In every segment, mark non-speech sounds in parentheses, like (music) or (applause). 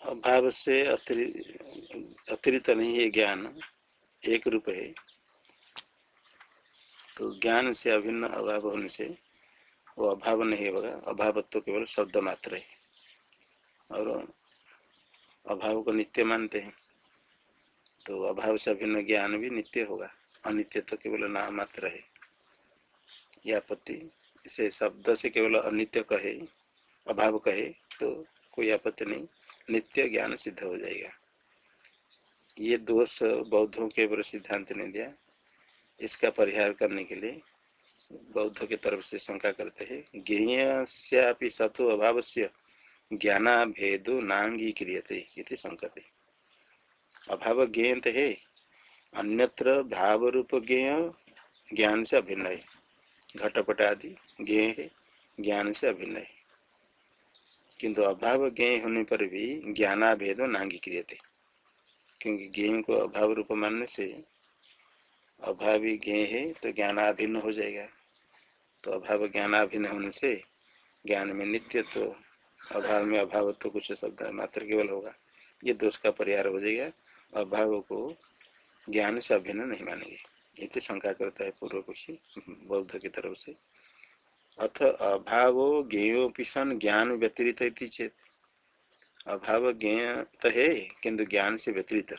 अभाव से अतिरिक्त नहीं है ज्ञान, एक रूप है। तो ज्ञान से अभिन्न अभाव होने से वो अभाव नहीं होगा अभाव तो केवल शब्द मात्र है। और अभाव को नित्य मानते हैं तो अभाव से अभिन्न ज्ञान भी नित्य होगा अनित्य तो केवल नाम मात्र है। यह आपत्ति, इसे शब्द से केवल अनित्य कहे, अभाव कहे तो कोई आपत्ति नहीं। नित्य ज्ञान सिद्ध हो जाएगा। ये दोष बौद्धों के ऊपर सिद्धांत ने दिया। इसका परिहार करने के लिए बौद्ध के तरफ़ से शंका करते हैं ज्ञेय सतो अभाव से ज्ञाना भेदो नांगी क्रियते संकते। अभाव ज्ञेय तो है, अन्यत्र भाव रूप ज्ञेय, ज्ञान से अभिन्न है। घटपट आदि ज्ञेय है, ज्ञान से अभिन्न है। किंतु अभाव ज्ञ होने पर भी ज्ञानाभेदो नांगी क्रियते क्योंकि ज्ञ को अभाव रूप मानने से अभावी ज्ञ है तो ज्ञानाभिन्न हो जाएगा। तो अभाव ज्ञानाभिन्न होने से ज्ञान में नित्य तो अभाव में अभाव तो कुछ शब्द मात्र केवल होगा। ये दोष का परिहार हो जाएगा। अभाव को ज्ञान से अभिन्न नहीं मानेंगे। ये शंका करता है पूर्व पक्षी बौद्ध की तरफ़ से। अथ अभाव ज्ञेयोपि सन ज्ञान व्यतिरित चेत। अभाव ज्ञ तो है किंतु ज्ञान से व्यतिरित।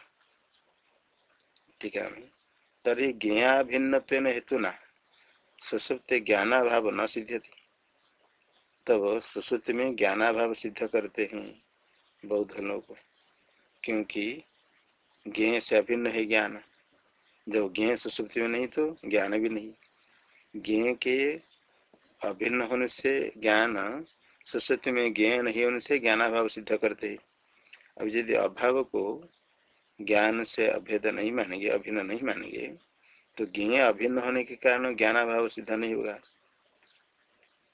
ठीक है तरी ज्ञा भिन्न हेतु न सुसुप्त ज्ञानाभाव न सिद्ध्यति। तब सुसुप्त में ज्ञानाभाव सिद्ध करते हैं बौद्ध लोग। क्योंकि ज्ञ से अभिन्न है ज्ञान। जब ज्ञ सुसुप्ति में नहीं तो ज्ञान भी नहीं। ज्ञ के अभिन्न होने से ज्ञान सुश्रुति में ज्ञ नहीं होने से ज्ञानाभाव सिद्ध करते हैं। अब यदि अभाव को ज्ञान से अभेद नहीं मानेंगे, अभिन्न नहीं मानेंगे तो ज्ञ अभिन्न होने के कारण ज्ञानाभाव सिद्ध नहीं होगा।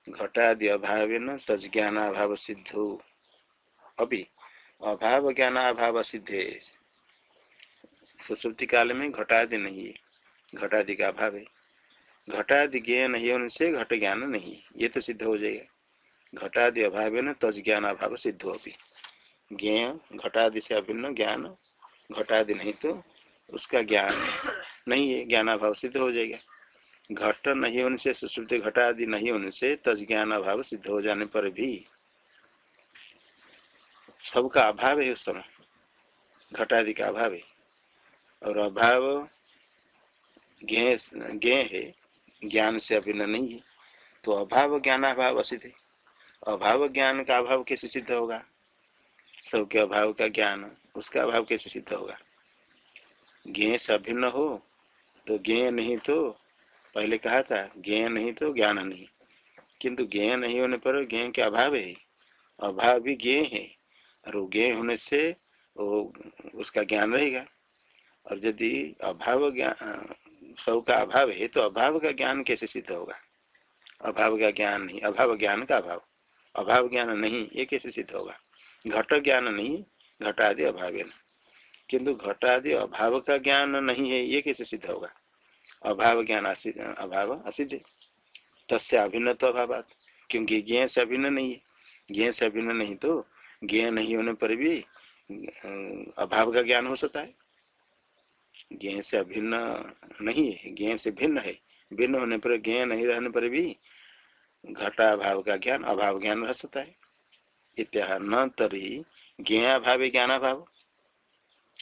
घटादि अभाव न तज ज्ञानाभाव सिद्ध। हो अभी अभाव ज्ञानाभाव सिद्ध है। सुश्रुति काल में घटादि नहीं है घटादि का अभाव है। घटादि ज्ञ नहीं होने से घट ज्ञान नहीं, ये तो सिद्ध हो जाएगा। घटादि अभाव न तज ज्ञान अभाव सिद्ध अभी ज्ञ घटादि से अभिन्न ज्ञान, घटादि नहीं तो उसका ज्ञान नहीं है, ज्ञान अभाव सिद्ध हो जाएगा। घट नहीं होने से, सुश्रुति घटादि नहीं होने से तज ज्ञान अभाव सिद्ध हो जाने पर भी सबका अभाव है उस समय। घटादि का अभाव है। और अभाव ज्ञ है ज्ञान से अभिन्न नहीं है। तो अभाव ज्ञान अभाव असित है। अभाव ज्ञान का अभाव कैसे सिद्ध होगा? सबके अभाव का ज्ञान, उसका अभाव कैसे सिद्ध होगा? ज्ञ से अभिन्न हो तो ज्ञ नहीं तो पहले कहा था ज्ञ नहीं तो ज्ञान नहीं। किंतु ज्ञ नहीं होने पर ज्ञ के अभाव है। अभाव भी ज्ञ है, और ज्ञ होने से वो उसका ज्ञान रहेगा। और यदि अभाव ज्ञान सब का अभाव है तो अभाव का ज्ञान कैसे सिद्ध होगा? अभाव का ज्ञान नहीं, अभाव ज्ञान का अभाव। अभाव ज्ञान नहीं, ये कैसे सिद्ध होगा? घट ज्ञान नहीं घट आदि अभाव किंतु घट आदि अभाव का ज्ञान नहीं है, ये कैसे सिद्ध होगा? अभाव ज्ञान अभाव असिद्ध तस्य अभिन्न तो अभाव क्योंकि ज्ञ से अभिन्न नहीं है। ज्ञ से अभिन्न नहीं तो ज्ञ नहीं होने पर भी, अभाव का ज्ञान हो सकता है। ज्ञ से अभिन्न नहीं है ज्ञ से भिन्न है। भिन्न होने पर ज्ञ नहीं रहने पर भी घटा अभाव का ज्ञान, अभाव ज्ञान रह सकता है। इत्या न तरी ज्ञाभाव ज्ञानाभाव अभाव।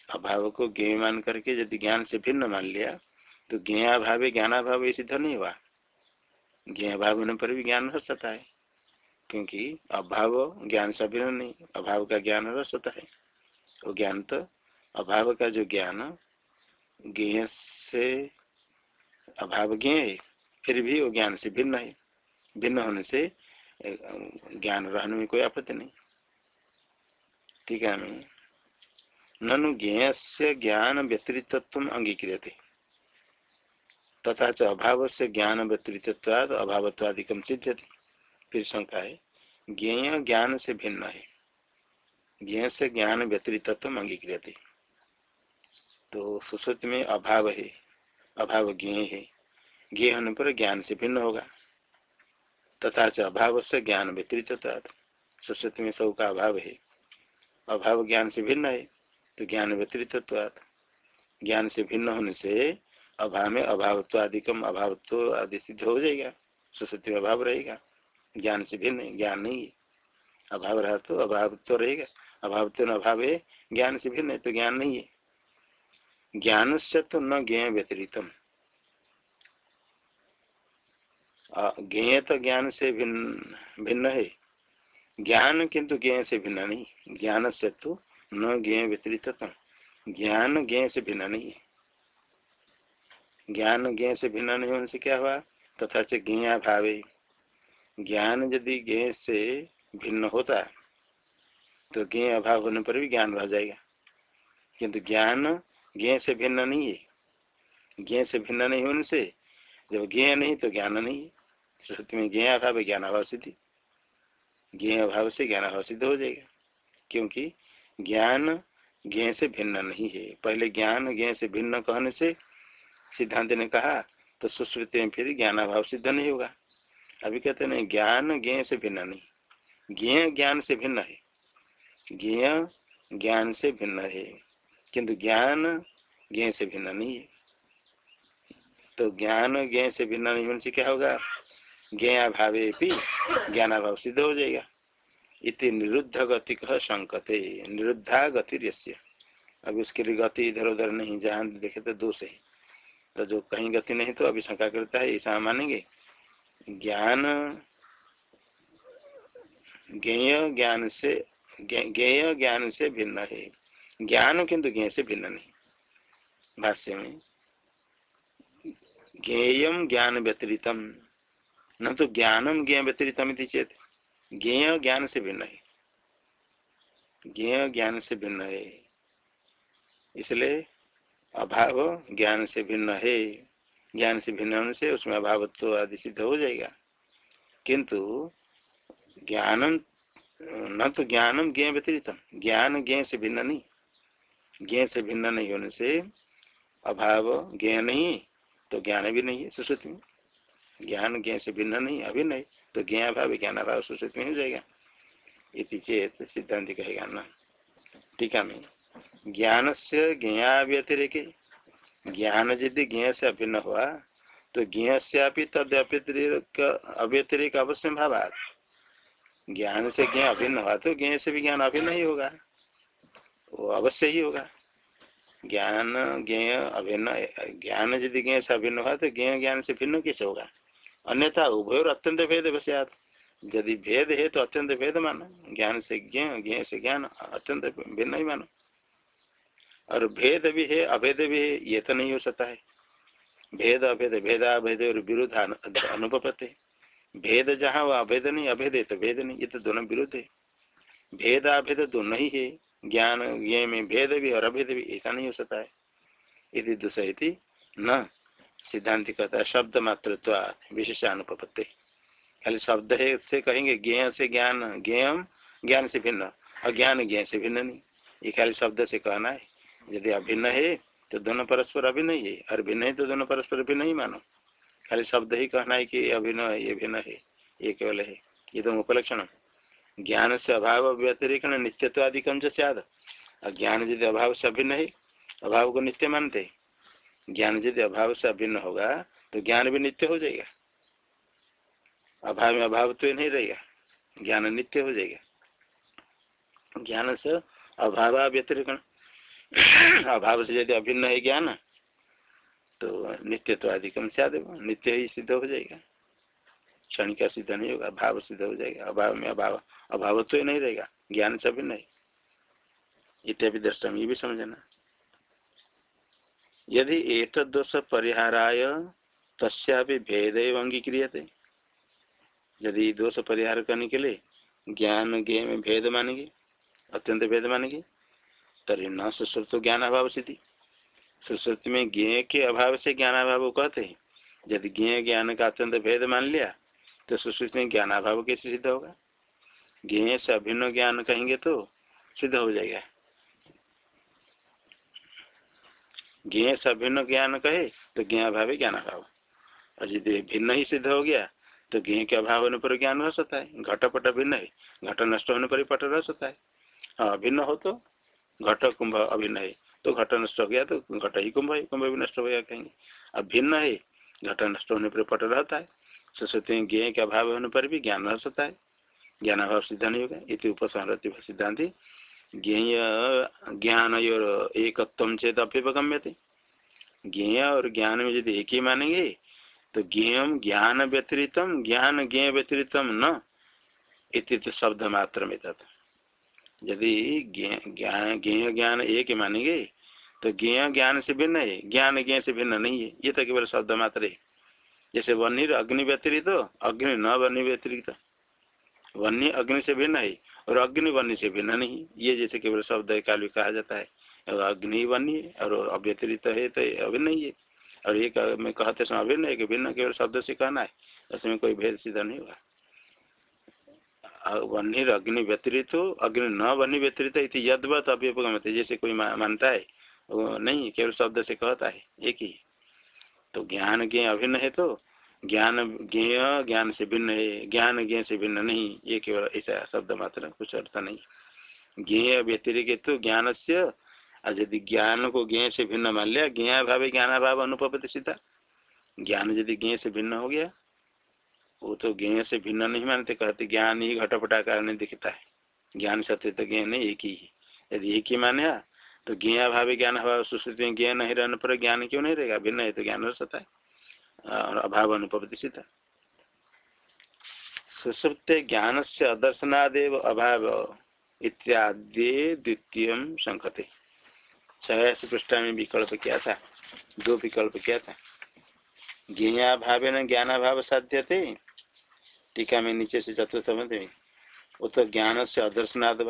अभाव को ज्ञ मान करके यदि ज्ञान से भिन्न मान लिया तो ज्ञाभाव ज्ञानाभाव सिद्ध नहीं हुआ। ज्ञाभाव होने पर भी ज्ञान रह सकता है, क्योंकि अभाव ज्ञान से भिन्न नहीं, अभाव का ज्ञान रह सकता है। वो ज्ञान तो अभाव का जो ज्ञान ज्ञ से अभाव ज्ञ है फिर भी वो ज्ञान से भिन्न है। भिन्न होने से ज्ञान रहने में कोई आपत्ति नहीं। ठीक है, ननु? ज्ञ से ज्ञान व्यतिरित्व अंगीक्रियते। तथा च अभाव से ज्ञान व्यतिरित्वाद अभावत्वादिकम सिद्ध्यति। फिर शंका है ज्ञेय ज्ञान से भिन्न है। ज्ञ से ज्ञान व्यतिरित्व अंगीक्रियते। तो सुश्रुति में अभाव है, अभाव ज्ञ है। ज्ञ होने पर ज्ञान से भिन्न होगा। तथा च अभाव से ज्ञान व्यतिरिक्त सुश्रुति में सब का अभाव है। अभाव ज्ञान से भिन्न है तो ज्ञान व्यतिरिक्त ज्ञान से भिन्न होने से अभाव में अभावत्व आदिकम अभावत्व आदि सिद्ध हो जाएगा। सुश्रुति में अभाव रहेगा। ज्ञान से भिन्न ज्ञान नहीं है। अभाव रहा तो अभाव तो रहेगा। अभाव तो अभाव है ज्ञान से भिन्न है तो ज्ञान नहीं है। ज्ञान से तो न ज्ञ व्यतिरिक्तम ज्ञ तो ज्ञान से भिन्न भिन्न है। ज्ञान किंतु ज्ञ से भिन्न नहीं। ज्ञान से तो न ज्ञ व्यतिरिक्त ज्ञान ज्ञ से भिन्न नहीं है। ज्ञान ज्ञ से भिन्न नहीं होने से क्या हुआ? तथा से ज्ञा भावे। ज्ञान यदि ज्ञ से भिन्न होता तो ज्ञ अभाव होने पर भी ज्ञान रह जाएगा। किंतु ज्ञान ज्ञ से भिन्न नहीं है। ज्ञ से भिन्न नहीं होने से जब ज्ञ नहीं तो ज्ञान नहीं है। श्रुति में ज्ञ अभाव ज्ञान अभाव सिद्धि। ज्ञ अभाव से ज्ञान अभाव सिद्ध हो जाएगा। क्योंकि ज्ञान ज्ञ से भिन्न नहीं है। पहले ज्ञान ज्ञ से भिन्न कहने से सिद्धांत ने कहा तो सुश्रुति में फिर ज्ञान अभाव सिद्ध नहीं होगा। अभी कहते नहीं, ज्ञान ज्ञ से भिन्न नहीं। ज्ञ ज्ञान से भिन्न है। ज्ञ ज्ञान से भिन्न है। किंतु ज्ञान ज्ञ से भिन्न नहीं है। तो ज्ञान ज्ञ से भिन्न नहीं होने से क्या होगा? ज्ञाभावे भी ज्ञानाभाव सिद्ध हो जाएगा। इति निरुद्ध गति कह संकते, निरुद्धा गति अब उसके लिए गति इधर उधर नहीं, जहाँ देखे तो दो है। तो जो कहीं गति नहीं तो अभी शंका करता है, ऐसा मानेंगे। ज्ञान ज्ञान से ज्ञेय ज्ञान से भिन्न है। ज्ञान किंतु ज्ञ से भिन्न नहीं। भाष्य में ज्ञेयम ज्ञान व्यतिरितम। न तो ज्ञानम ज्ञ व्यतिरितम चेत, ज्ञेय ज्ञान से भिन्न है। ज्ञेय ज्ञान से भिन्न है। इसलिए अभाव ज्ञान से भिन्न है। ज्ञान से भिन्न होने से उसमें अभावत्व आदि सिद्ध हो जाएगा। किंतु ज्ञानम, न तो ज्ञानम ज्ञ व्यतिरितम। ज्ञान ज्ञ से भिन्न नहीं। ज्ञ से भिन्न नहीं होने से अभाव ज्ञ नहीं तो ज्ञान भी नहीं है, सुश्रुति में। ज्ञान ज्ञ से भिन्न नहीं अभी नहीं तो ज्ञ अभाव, ज्ञान अभाव, सुश्रुति में हो जाएगा। इति चेत सिद्धांत कहेगा न। टीका में। ज्ञान से ज्ञा व्यतिरिक ज्ञान यदि ज्ञ से अभिन्न हुआ तो ज्ञ से तद अव्यतिरिक अवश्य भाव ज्ञान से ज्ञ अभिन्न हुआ तो ज्ञ से भी ज्ञान अभिन्न ही होगा। वो अवश्य ही होगा। ज्ञान ज्ञ अभिन्न, ज्ञान यदि ज्ञ से अभिन्न हुआ तो ज्ञ ज्ञान से भिन्न कैसे होगा? अन्यथा उभय और अत्यंत भेद वश्यात। यदि भेद है तो अत्यंत भेद मानो। ज्ञान से ज्ञ ज्ञ से ज्ञान, अत्यंत भिन्न ही मानो। और भेद भी है, अभेद भी है, ये तो नहीं हो सकता है। भेद, अभेद, भेदा, अभेद और विरुद्ध अनुपत है भेद जहाँ, वह अभेद नहीं, अभेद है तो भेद नहीं, ये तो दोनों विरुद्ध है। भेद, अभेद दोनों ही है। ज्ञान ज्ञ में भेद भी और अभेद भी, ऐसा नहीं हो सकता है। यदि दूसरी न सिद्धांत कहता है शब्द मात्र विशेष अनुपत्ति खाली शब्द है, से कहेंगे ज्ञ से ज्ञान ज्ञम ज्ञान से भिन्न। अज्ञान ज्ञ से भिन्न नहीं। ये खाली शब्द से कहना है। यदि अभिन्न है तो दोनों परस्पर अभिन्न ही है। और भिन्न है तो दोनों परस्पर अभिन्न ही मानो। खाली शब्द ही कहना है कि अभिन्न है, ये भिन्न है, ये केवल है। ये तो उपलक्षण ज्ञान से अभाव व्यतिरिक्त नित्यत्व आदि कम सद ज्ञान यदि अभाव से अभिन्न है, अभाव को नित्य मानते ज्ञान यदि अभाव से अभिन्न होगा तो ज्ञान भी नित्य हो जाएगा। अभाव में अभाव तो नहीं रहेगा, ज्ञान नित्य हो जाएगा। ज्ञान से अभाव व्यतिरिक्त (clears throat) अभाव से यदि अभिन्न है ज्ञान तो नित्य तो अधिकम से नित्य ही सिद्ध हो जाएगा। क्षण का सिद्ध नहीं होगा भाव सिद्ध हो जाएगा। अभाव में अभाव अभाव तो ही नहीं रहेगा, ज्ञान से भी नहीं। इत्यादि दृष्टम ये भी समझना। यदि एक दोष परिहाराय, तस्या भेद अंगीक्रिय थे यदि दोष परिहार करने के लिए ज्ञान ज्ञ में भेद मानेंगे, अत्यंत भेद मानेंगे, तरी न सुश्रुत ज्ञान अभाव सिद्धि। सुश्रुति में ज्ञ के अभाव से ज्ञान अभाव कहते हैं। यदि ज्ञ ज्ञान का अत्यंत भेद मान लिया तो सुश्रुति में ज्ञान अभाव कैसे सिद्ध होगा? ज्ञ से अभिन्न ज्ञान कहेंगे तो सिद्ध हो जाएगा। ज्ञ से अभिन्न ज्ञान कहे तो ज्ञ अभाव ज्ञान अभाव। और यदि भिन्न ही सिद्ध हो गया तो ज्ञ के अभाव होने पर ज्ञान रह सकता है। घटपट भिन्न है, घट नष्ट होने पर पट रह सकता है। हाँ अभिन्न हो तो घट कुंभ अभिन्न है। तो घट नष्ट हो गया तो घट ही कुंभ है, कुंभ भी नष्ट हो गया कहेंगे। अब भिन्न है, घट नष्ट होने पर पट रहता है। सरस्वती में ज्ञ का अभाव होने पर भी ज्ञान रह सकता है। ज्ञान अभाव सिद्ध नहीं होगा इति उपसंहति सिद्धांति। ज्ञेय ज्ञान और एकत्व चेत अभ्युपगम्य थे ज्ञेय और ज्ञान में यदि एक ही मानेंगे तो ज्ञेय ज्ञान व्यतिरितम ज्ञान ज्ञेय व्यतिरितम न। इति तो शब्द मात्र में तथा यदि ज्ञान ज्ञेय ज्ञान एक ही मानेंगे तो ज्ञेय ज्ञान से भिन्न है, ज्ञान ज्ञ से भिन्न नहीं है। ये तो केवल शब्द मात्र है। जैसे वन्य अग्नि व्यतिरिक्त तो, अग्नि न वन्य व्यतिरिक्त। तो। वन्य अग्नि से भिन्न है और अग्नि वन्य से भिन्न नहीं। ये जैसे केवल शब्द काल कहा जाता है। अग्नि वन्य और अव्यतिरिक्त है तो अभिन्न ही है। और एक में कहते समय अभिन्न है कि भिन्न केवल शब्द से कहना है। उसमें कोई भेद सीधा नहीं हुआ। वन्य अग्नि व्यतिरित हो अग्नि न वन्य व्यतिरित यदवत अभ्युपगमत जैसे कोई मानता है नहीं केवल शब्द से कहता है एक ही। तो ज्ञान ज्ञ अभिन्न है तो ज्ञान ज्ञ ज्ञान से भिन्न है, ज्ञान ज्ञ से भिन्न नहीं, ये केवल ऐसा शब्द मात्र, कुछ अर्थ नहीं। ज्ञ व्यतिरिक्त तो ज्ञान से यदि ज्ञान को ज्ञ से भिन्न मान लिया ज्ञा भाव ज्ञान भाव अनुपति सीधा ज्ञान यदि ज्ञ से भिन्न हो गया, वो तो ज्ञ से भिन्न नहीं मानते, कहते ज्ञान ही घटपटा कारण दिखता है। ज्ञान सत्य तो ज्ञ नहीं एक ही यदि एक ही माने तो ज्ञा भाव ज्ञान भाव सुश्रुति में ज्ञ नहीं रहने पर ज्ञान क्यों नहीं रहेगा? भिन्न है तो ज्ञान रह सकता है। और अभाव अनुपति सीधा सुसुप्त ज्ञान से अदर्शनादेव अभाव इत्यादि द्वितीय संकते छयासी पृष्ठा में विकल्प क्या था। दो विकल्प क्या था। ज्ञा भाव न ज्ञानाभाव साध्य थे टीका में नीचे से चतुर्थ में वो तो ज्ञान से अदर्शनाद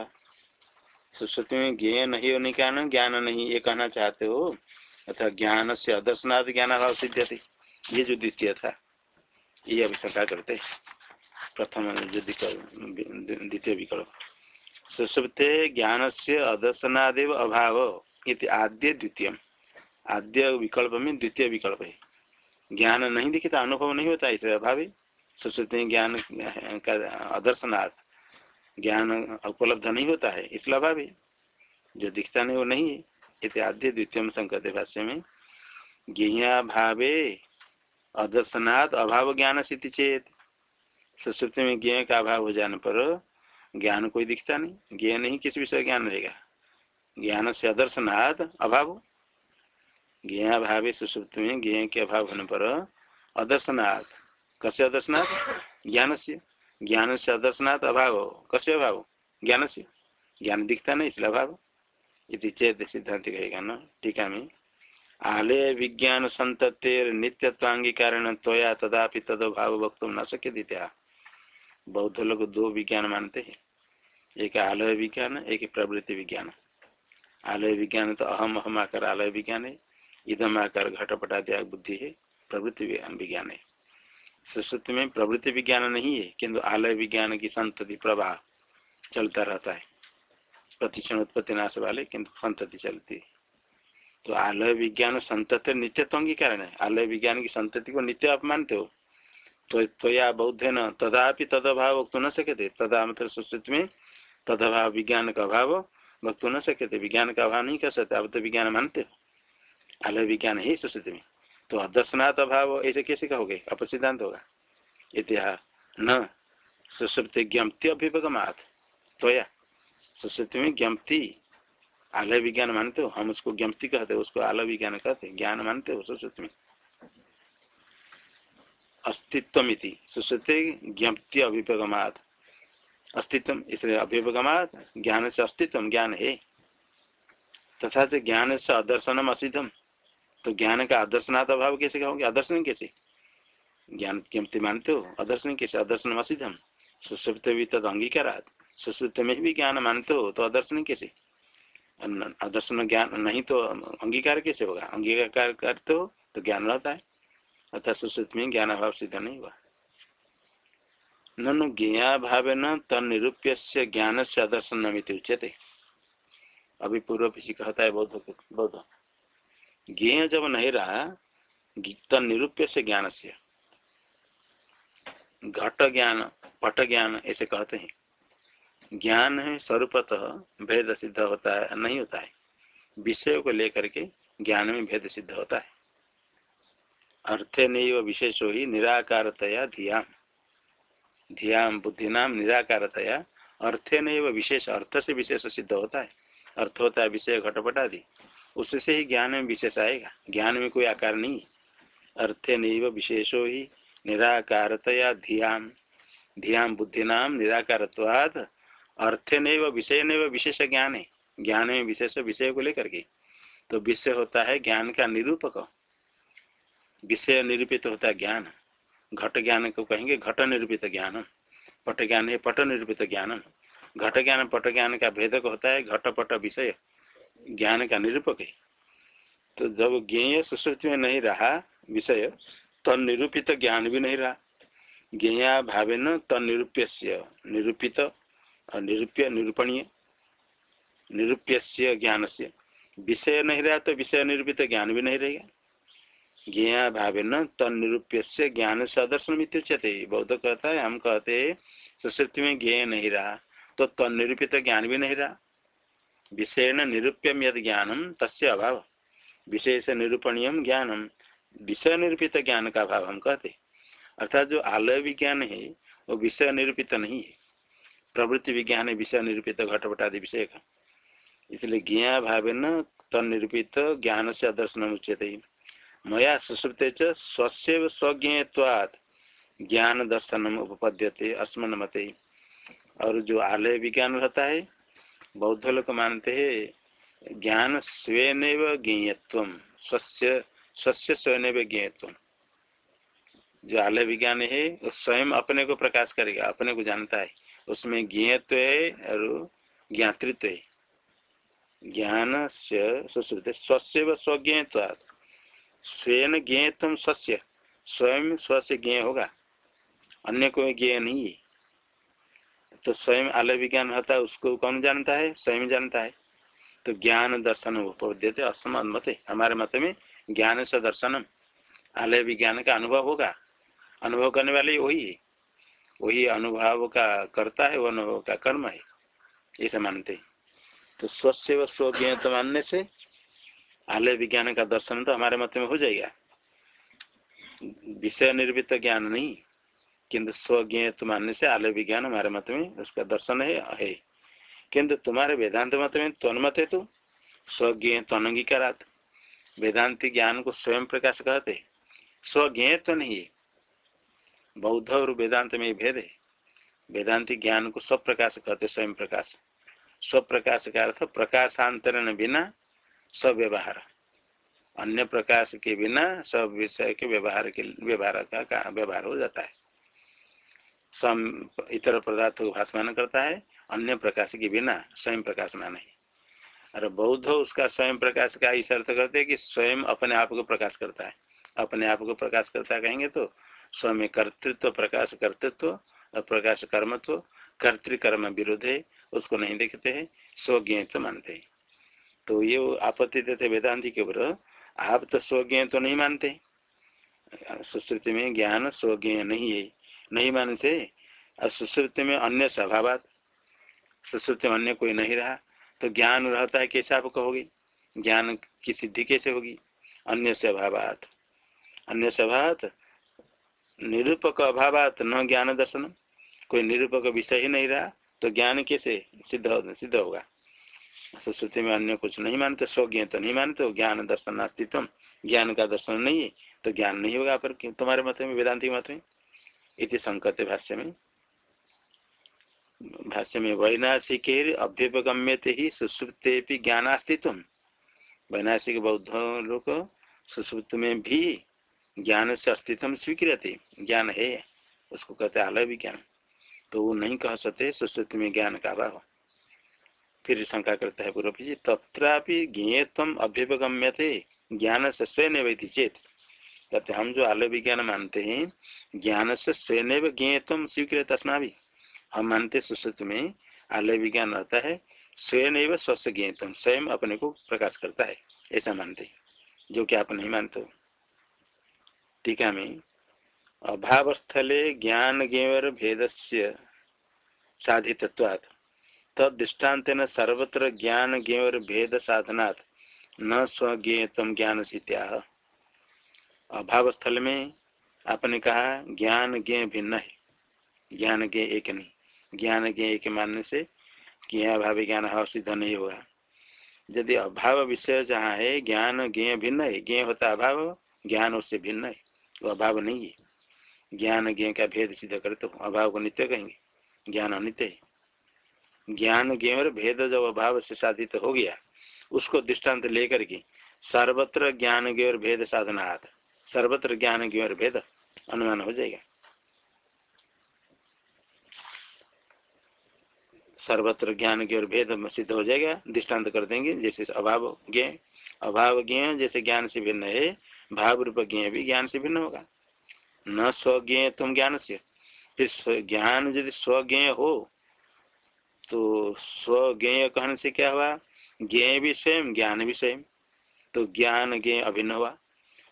सुश्रुति में ज्ञ नहीं होने के कारण ज्ञान नहीं, ये कहना चाहते हो? अथा ज्ञान से अदर्शनाद ज्ञानाभाव सिद्ध थे ये जो द्वितीय था, ये अभी शंका करते प्रथम जो द्वितीय विकल्प सुसुप्ते ज्ञान से अदर्शनादेव अभाव इति आद्य द्वितीय आद्य विकल्प में द्वितीय विकल्प है। ज्ञान नहीं दिखता अनुभव नहीं होता, इसे अभाव। सुश्रुति ज्ञान का अदर्शनाथ ज्ञान उपलब्ध नहीं होता है इसलिए अभाव है। जो दिखता नहीं, वो नहीं है। इत्यादि द्वितीय संकते भाष्य में ज्ञा भावे अदर्शनाथ अभाव ज्ञान स्थिति चेत। सुश्रुति में ज्ञ का अभाव हो जाने पर ज्ञान कोई दिखता नहीं ज्ञ नहीं किस विषय ज्ञान रहेगा? ज्ञान से अदर्शनाथ अभाव। ज्ञा भावे सुश्रुति में ज्ञ के अभाव होने पर अदर्शनाथ कस्य अदर्शनाथ ज्ञान से ज्ञान से अदर्शनाथ अभाव। कस्य अभाव? ज्ञान से ज्ञान दिखता नहीं, इसलिए अभाव। इति चेत सिद्धांत कहेगा न टीका में आलय विज्ञान संतर नित्यत्वांगीकारण त्वया तदापि तदभाव वक्त न सके दित्या बौद्ध लोग दो विज्ञान मानते हैं। एक आलय विज्ञान, एक प्रवृत्ति विज्ञान। आलय विज्ञान तो अहम अहम आकर आलय विज्ञान है। इधम आकर घटपटाध्याय बुद्धि है। प्रवृत्ति विज्ञान है। सुश्रुति में प्रवृत्ति विज्ञान नहीं है किंतु आलय विज्ञान की संतति प्रवाह चलता रहता है। प्रतिक्षण उत्पत्ति नाश वाले किंतु संतति चलती है। तो आलय विज्ञान संतति नित्यत्व अंगीकरण है। आलय विज्ञान की संतति को नित्य आप मानते हो। तो, तो या बौद्ध न तदापि तदभाव वक्त न सके थे तदा मतलब सुश्रुति में तदभाव विज्ञान का अभाव वक्त न सके थे विज्ञान का अभाव नहीं कर सकते आप तो विज्ञान मानते हो। आलय विज्ञान है सुश्रुति में। तो अदर्शनाथ अभाव, ऐसे कैसे कहोगे? अपसिद्धांत होगा। इतिहास न सुश्रुति ज्ञप्ति अभिभगमात। तो या सुश्रुति में ज्ञप्ति। आलय विज्ञान मानते हो? हम उसको ज्ञप्ति कहते उसको आलय विज्ञान कहते ज्ञान मानते हो सुश्रुति में अस्तित्व सुश्रुति ज्ञप्ति अभिभगमात। अस्तित्व इसलिए अभिभगमात। ज्ञान से अस्तित्व ज्ञान है। तथा से ज्ञान से अदर्शनम असिधम तो ज्ञान का आदर्शनाथ अभाव कैसे कहोगे? आदर्शन कैसे? ज्ञान कीमती मानते हो? अदर्शन कैसे? अदर्शन असिधम सुश्रुत भी तद अंगीकारात। सुश्रुत में भी ज्ञान मानते हो तो अदर्शन कैसे? अदर्शन ज्ञान, नहीं तो अंगीकार कैसे होगा? अंगीकार करते हो तो ज्ञान रहता है। अर्थात सुश्रुत में ज्ञान अभाव सिद्ध नहीं हुआ। ननु ज्ञा भाव न तनिरूप्य से ज्ञान से अदर्शन नमित उच्यते। अभी पूर्व पीछे कहता है बौद्ध बौद्ध। ज्ञ जब नहीं रहा, तन निरूप्य से ज्ञान से। घट ज्ञान, पट ज्ञान ऐसे कहते हैं। ज्ञान है स्वरूपतः, भेद सिद्ध होता है, नहीं होता है। विषय को लेकर के ज्ञान में भेद सिद्ध होता है। अर्थे नहीं विशेषो ही निराकारतया धियाम। धियाम बुद्धिनाम निराकारतया। अर्थे नहीं विशेष, अर्थ से विशेष सिद्ध होता है। अर्थ होता है विषय, घटपट आदि। उससे ही ज्ञान में विशेष आएगा। ज्ञान में कोई आकार नहीं अर्थे नहीं विशेषो ही निराकारतया धियाम। धियाम बुद्धिनाम निराकारत्वाद अर्थे नहीं विषय नहीं विशेष ज्ञान है। ज्ञान में विशेष विषय को लेकर के। तो विषय होता है ज्ञान का निरूपक। विषय निरूपित होता है ज्ञान। घट ज्ञान को कहेंगे घट निरूपित ज्ञान। पट ज्ञान है पट निरूपित ज्ञान। घट ज्ञान पट ज्ञान का भेदक होता है। घट पट विषय। ज्ञान का निरूपक है। तो जब ज्ञेय सुश्रुति में नहीं रहा विषय तो निरूपित ज्ञान भी नहीं रहा। ज्ञेया भावे न तनिरूप्य निरूपित और निरूप्य निरूपणीय निरूप्य ज्ञान से विषय नहीं रहा तो विषय निरूपित ज्ञान भी नहीं रहेगा। ज्ञा भाव न तन निरूप्य ज्ञान से अदर्शन मित्युच्यते। बौद्ध कहता है, हम कहते सुश्रुति में ज्ञ नहीं रहा तो तन निरूपित ज्ञान भी नहीं रहा। विषय निरूप्यम यद ज्ञानम तस्य अभाव। विषय से निरूपणीय ज्ञानम विषय निरूपित ज्ञान का अभाव हम कहते। अर्थात जो आलय विज्ञान है, वो विषय निरूपित नहीं है। प्रवृत्ति विज्ञान है विषय निरूपित घटपटादि विषय का इसलिए ज्ञा भाव न तन निरूपित ज्ञान से अदर्शन उच्यते। मया सुश्रुते स्वस्व स्वज्ञत्वात् ज्ञान दर्शन उपपद्यते अस्मन मते और जो आलय विज्ञान रहता है बौद्ध लोग मानते हैं, ज्ञान स्वयं ज्ञेयत्व, स्वस्य स्वयं ज्ञेयत्व। जो आलय विज्ञान है, वो स्वयं अपने को प्रकाश करेगा, अपने को जानता है। उसमें ज्ञेयत्व है और ज्ञातृत्व है। ज्ञान से सुश्रुत स्वस्य स्वज्ञत्वात् स्वयं ज्ञ तुम स्वस्य, स्वयं स्व से ज्ञ होगा। अन्य कोई ज्ञ नहीं है। तो स्वयं आलय विज्ञान होता है, उसको कौन जानता है? स्वयं जानता है। तो ज्ञान दर्शन उपद्यते असम मत। हमारे मत में ज्ञान से दर्शनम। आलय विज्ञान का अनुभव होगा। अनुभव करने वाले वही है। वही अनुभव का करता है, वो अनुभव का कर्म है। ऐसा मानते तो स्वस्य व स्वज्ञ तो मानने से आलय विज्ञान का दर्शन तो हमारे मत में हो जाएगा। विषय निर्मित ज्ञान नहीं। किंतु स्वज्ञ तो मानने से आलय विज्ञान हमारे मत में, उसका दर्शन है है। किंतु तुम्हारे वेदांत मत में तन्मत है तो? स्वज्ञ तनंगीकारात वेदांति ज्ञान को स्वयं प्रकाश कहते। स्वज्ञ तो नहीं है। बौद्ध और वेदांत में भेद है। वेदांति ज्ञान को स्वप्रकाश कहते, स्वयं प्रकाश। स्वप्रकाश का अर्थ प्रकाशांतरण बिना सव्यवहार। अन्य प्रकाश के बिना सब विषय के व्यवहार के व्यवहार का व्यवहार हो जाता है। सम इतर पदार्थ को भाषमान करता है, अन्य प्रकाश के बिना स्वयं प्रकाश मान है। और बौद्ध उसका स्वयं प्रकाश का इस अर्थ करते हैं कि स्वयं अपने आप को प्रकाश करता है। अपने आप को प्रकाश करता कहेंगे तो स्वयं कर्तृत्व, प्रकाश कर्तृत्व और प्रकाश कर्मत्व, कर्तिकर्म विरोध है, उसको नहीं देखते हैं, स्वज्ञ तो मानते हैं। तो ये आपत्ति देते वेदांति के ऊपर, आप तो स्वज्ञ तो नहीं मानते। सुश्रुति में ज्ञान स्वज्ञ नहीं है। नहीं मानने से सुश्रुति में अन्य स्वभाव सुश्रुति में अन्य कोई नहीं रहा तो ज्ञान रहता है कैसे आप कहोगे? ज्ञान की सिद्धि कैसे होगी? अन्य स्वभावात। अन्य स्वभाव निरूपक अभावात न ज्ञान दर्शन कोई निरूपक विषय ही नहीं रहा तो ज्ञान कैसे सिद्ध सिद्ध होगा? सुश्रुति में अन्य कुछ नहीं मानते, स्वज्ञ तो नहीं मानते, ज्ञान दर्शन अस्तित्व ज्ञान का दर्शन नहीं है तो ज्ञान नहीं होगा पर तुम्हारे मत में वेदांति मत में। इति संकत भाष्य में भाष्य में वैनाशिक अभ्युपगम्य ही सुश्रुते ज्ञान अस्तित्व वैनाशिक बौद्ध लोग सुश्रुत में भी ज्ञान से अस्तित्व स्वीकृत ज्ञान है, उसको कहते आलय विज्ञान। तो वो नहीं कह सकते सुश्रुति में ज्ञान का अभाव। फिर शंका करता है पूर्व जी तथापि ज्ञेयत्व अभ्युपगम्य थे ज्ञान से स्वयं चेत। कहते हम जो आलय विज्ञान मानते हैं ज्ञान से स्वयं ज्ञेयत्व स्वीकृत भी हम मानते सुश्रुत में आलय विज्ञान रहता है स्वयं स्वस्थ ज्ञेयत्व, स्वयं अपने को प्रकाश करता है, ऐसा मानते जो कि आप नहीं मानते टीका में अभाव स्थले ज्ञान ज्ञेवर भेद से साधित्वात् तद दृष्टांत न सर्वत्र ज्ञान ज्ञ और भेद साधनात् न स्वज्ञ तम ज्ञान से अभाव स्थल में आपने कहा ज्ञान ज्ञ भिन्न है। ज्ञान ज्ञ एक नहीं। ज्ञान ज्ञ एक मानने से ज्ञा भाव ज्ञान अभाव सिद्ध नहीं होगा। यदि अभाव विषय जहाँ है ज्ञान ज्ञ भिन्न है। ज्ञ होता अभाव, ज्ञान उससे भिन्न है। वो अभाव नहीं है। ज्ञान ज्ञ का भेद सिद्ध करे तो अभाव को नित्य कहेंगे। ज्ञान अनित्य है। ज्ञान ज्ञ और भेद जब अभाव से साधित हो गया, उसको दृष्टांत लेकर के सर्वत्र ज्ञान ज्ञ और भेद साधनाथ सर्वत्र ज्ञान ज्ञ और भेद, अनुमान हो जाएगा। सर्वत्र ज्ञान की और भेद सिद्ध हो जाएगा दृष्टांत कर देंगे, जैसे अभाव ज्ञ अभाव ज्ञ जैसे ज्ञान से भिन्न है, भाव रूप ज्ञ भी ज्ञान से भिन्न होगा। न स्वज्ञ तुम ज्ञान से। फिर ज्ञान यदि स्वज्ञ हो तो स्वज्ञ कहने से क्या हुआ? ज्ञ भी स्वयं ज्ञान भी स्वयं तो ज्ञान ज्ञ अभिन्न हुआ।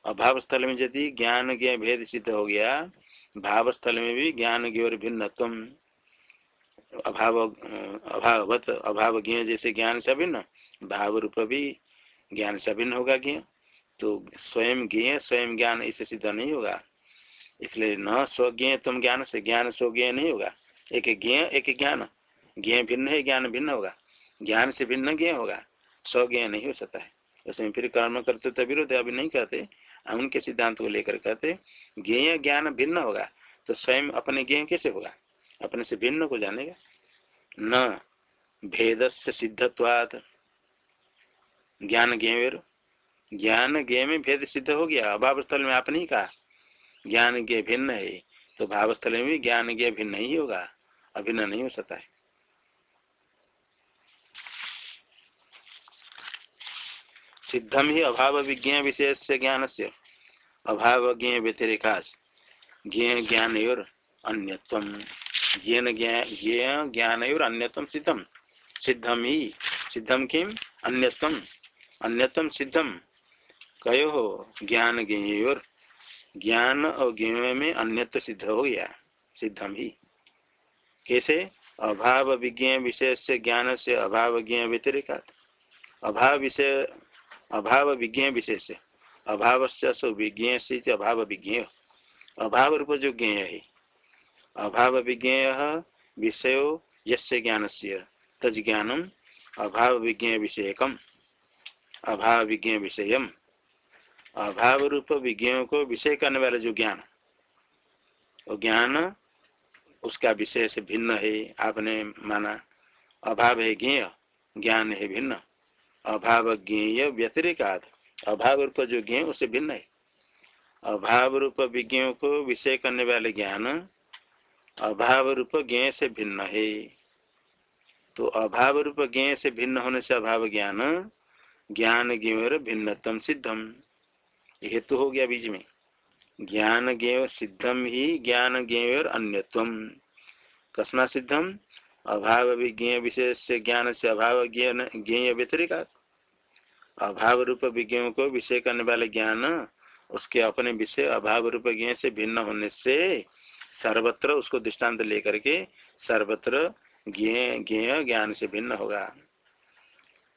अभाव स्थल में यदि ज्ञान ज्ञ भेद सिद्ध हो गया भाव स्थल में भी ज्ञान ज्ञ और भिन्न तुम अभाव, अभावत अभाव ज्ञ जैसे ज्ञान से अभिन्न भाव रूप भी ज्ञान से अभिन्न होगा ज्ञ। तो स्वयं ज्ञ, स्वयं ज्ञान इससे सिद्ध नहीं होगा। इसलिए न स्वज्ञ तुम ज्ञान से ज्ञान स्वज्ञ नहीं होगा। एक ज्ञ, एक ज्ञान। ज्ञ भिन्न है, ज्ञान भिन्न होगा। ज्ञान से भिन्न ज्ञ होगा। स्वज्ञ नहीं हो सकता है। उसमें फिर कर्म करते तो विरोध अभी नहीं कहते उनके सिद्धांत को लेकर कहते ज्ञ ज्ञान भिन्न होगा तो स्वयं अपने ज्ञ कैसे होगा? अपने से भिन्न को जानेगा? न भेद से सिद्धत्वाद ज्ञान ज्ञ ज्ञान ज्ञ में भेद सिद्ध हो गया अभाव स्थल में आपने ही कहा। ज्ञान ज्ञ भिन्न है तो भाव स्थल में भी ज्ञान ज्ञ भिन्न ही होगा, अभिन्न नहीं हो सकता है। सिद्धम ही अभाव विज्ञा विशेष से ज्ञान से अभाव ज्ञ व्यतिरिका ज्ञ ज्ञान और अन्यत्व ज्ञान ज्ञान और अन्यतम सिद्धम सिद्धम ही सिद्धम किम अन्यतम अन्यतम सिद्धम कयो? हो ज्ञान ज्ञ ज्ञान और ज्ञ में अन्यत्व सिद्ध हो गया सिद्धम ही। कैसे? अभाव विज्ञ विषय से ज्ञान से अभाव ज्ञ व्यतिरिका अभाव विषय अभाव विज्ञ विशेष अभाव से। विज्ञ से अभाव विज्ञ अभाव रूप जो ज्ञ है। अभाव विज्ञेय विषय यसे ज्ञान से तज ज्ञानम अभाव विज्ञ विषयकम अभाव विज्ञ विषय अभाव रूप विज्ञों को विषय करने वाला जो ज्ञान। वो ज्ञान, उसका विषय से भिन्न है, आपने माना। अभाव है ज्ञेय, ज्ञान है भिन्न। अभाव ज्ञेय व्यतिरिकाद अभाव रूप जो ज्ञ उससे भिन्न है। अभाव रूप विज्ञों को विषय करने वाले ज्ञान अभाव रूप ज्ञ से भिन्न है। तो अभाव रूप ज्ञ से भिन्न होने से अभाव ज्ञान ज्ञान ज्ञ भिन्नतम सिद्धम। हेतु हो गया बीच में। ज्ञान ज्ञ सिद्धम ही ज्ञान ज्ञ अन्यत्व कसना सिद्धम? अभाव विज्ञ विशेष से ज्ञान से अभाव ज्ञ व्यतिरिका अभाव रूप विज्ञों को विषय करने वाले ज्ञान, उसके अपने विषय अभाव रूप ज्ञ से भिन्न होने से सर्वत्र उसको दृष्टांत लेकर के सर्वत्र ज्ञ ज्ञान से भिन्न होगा।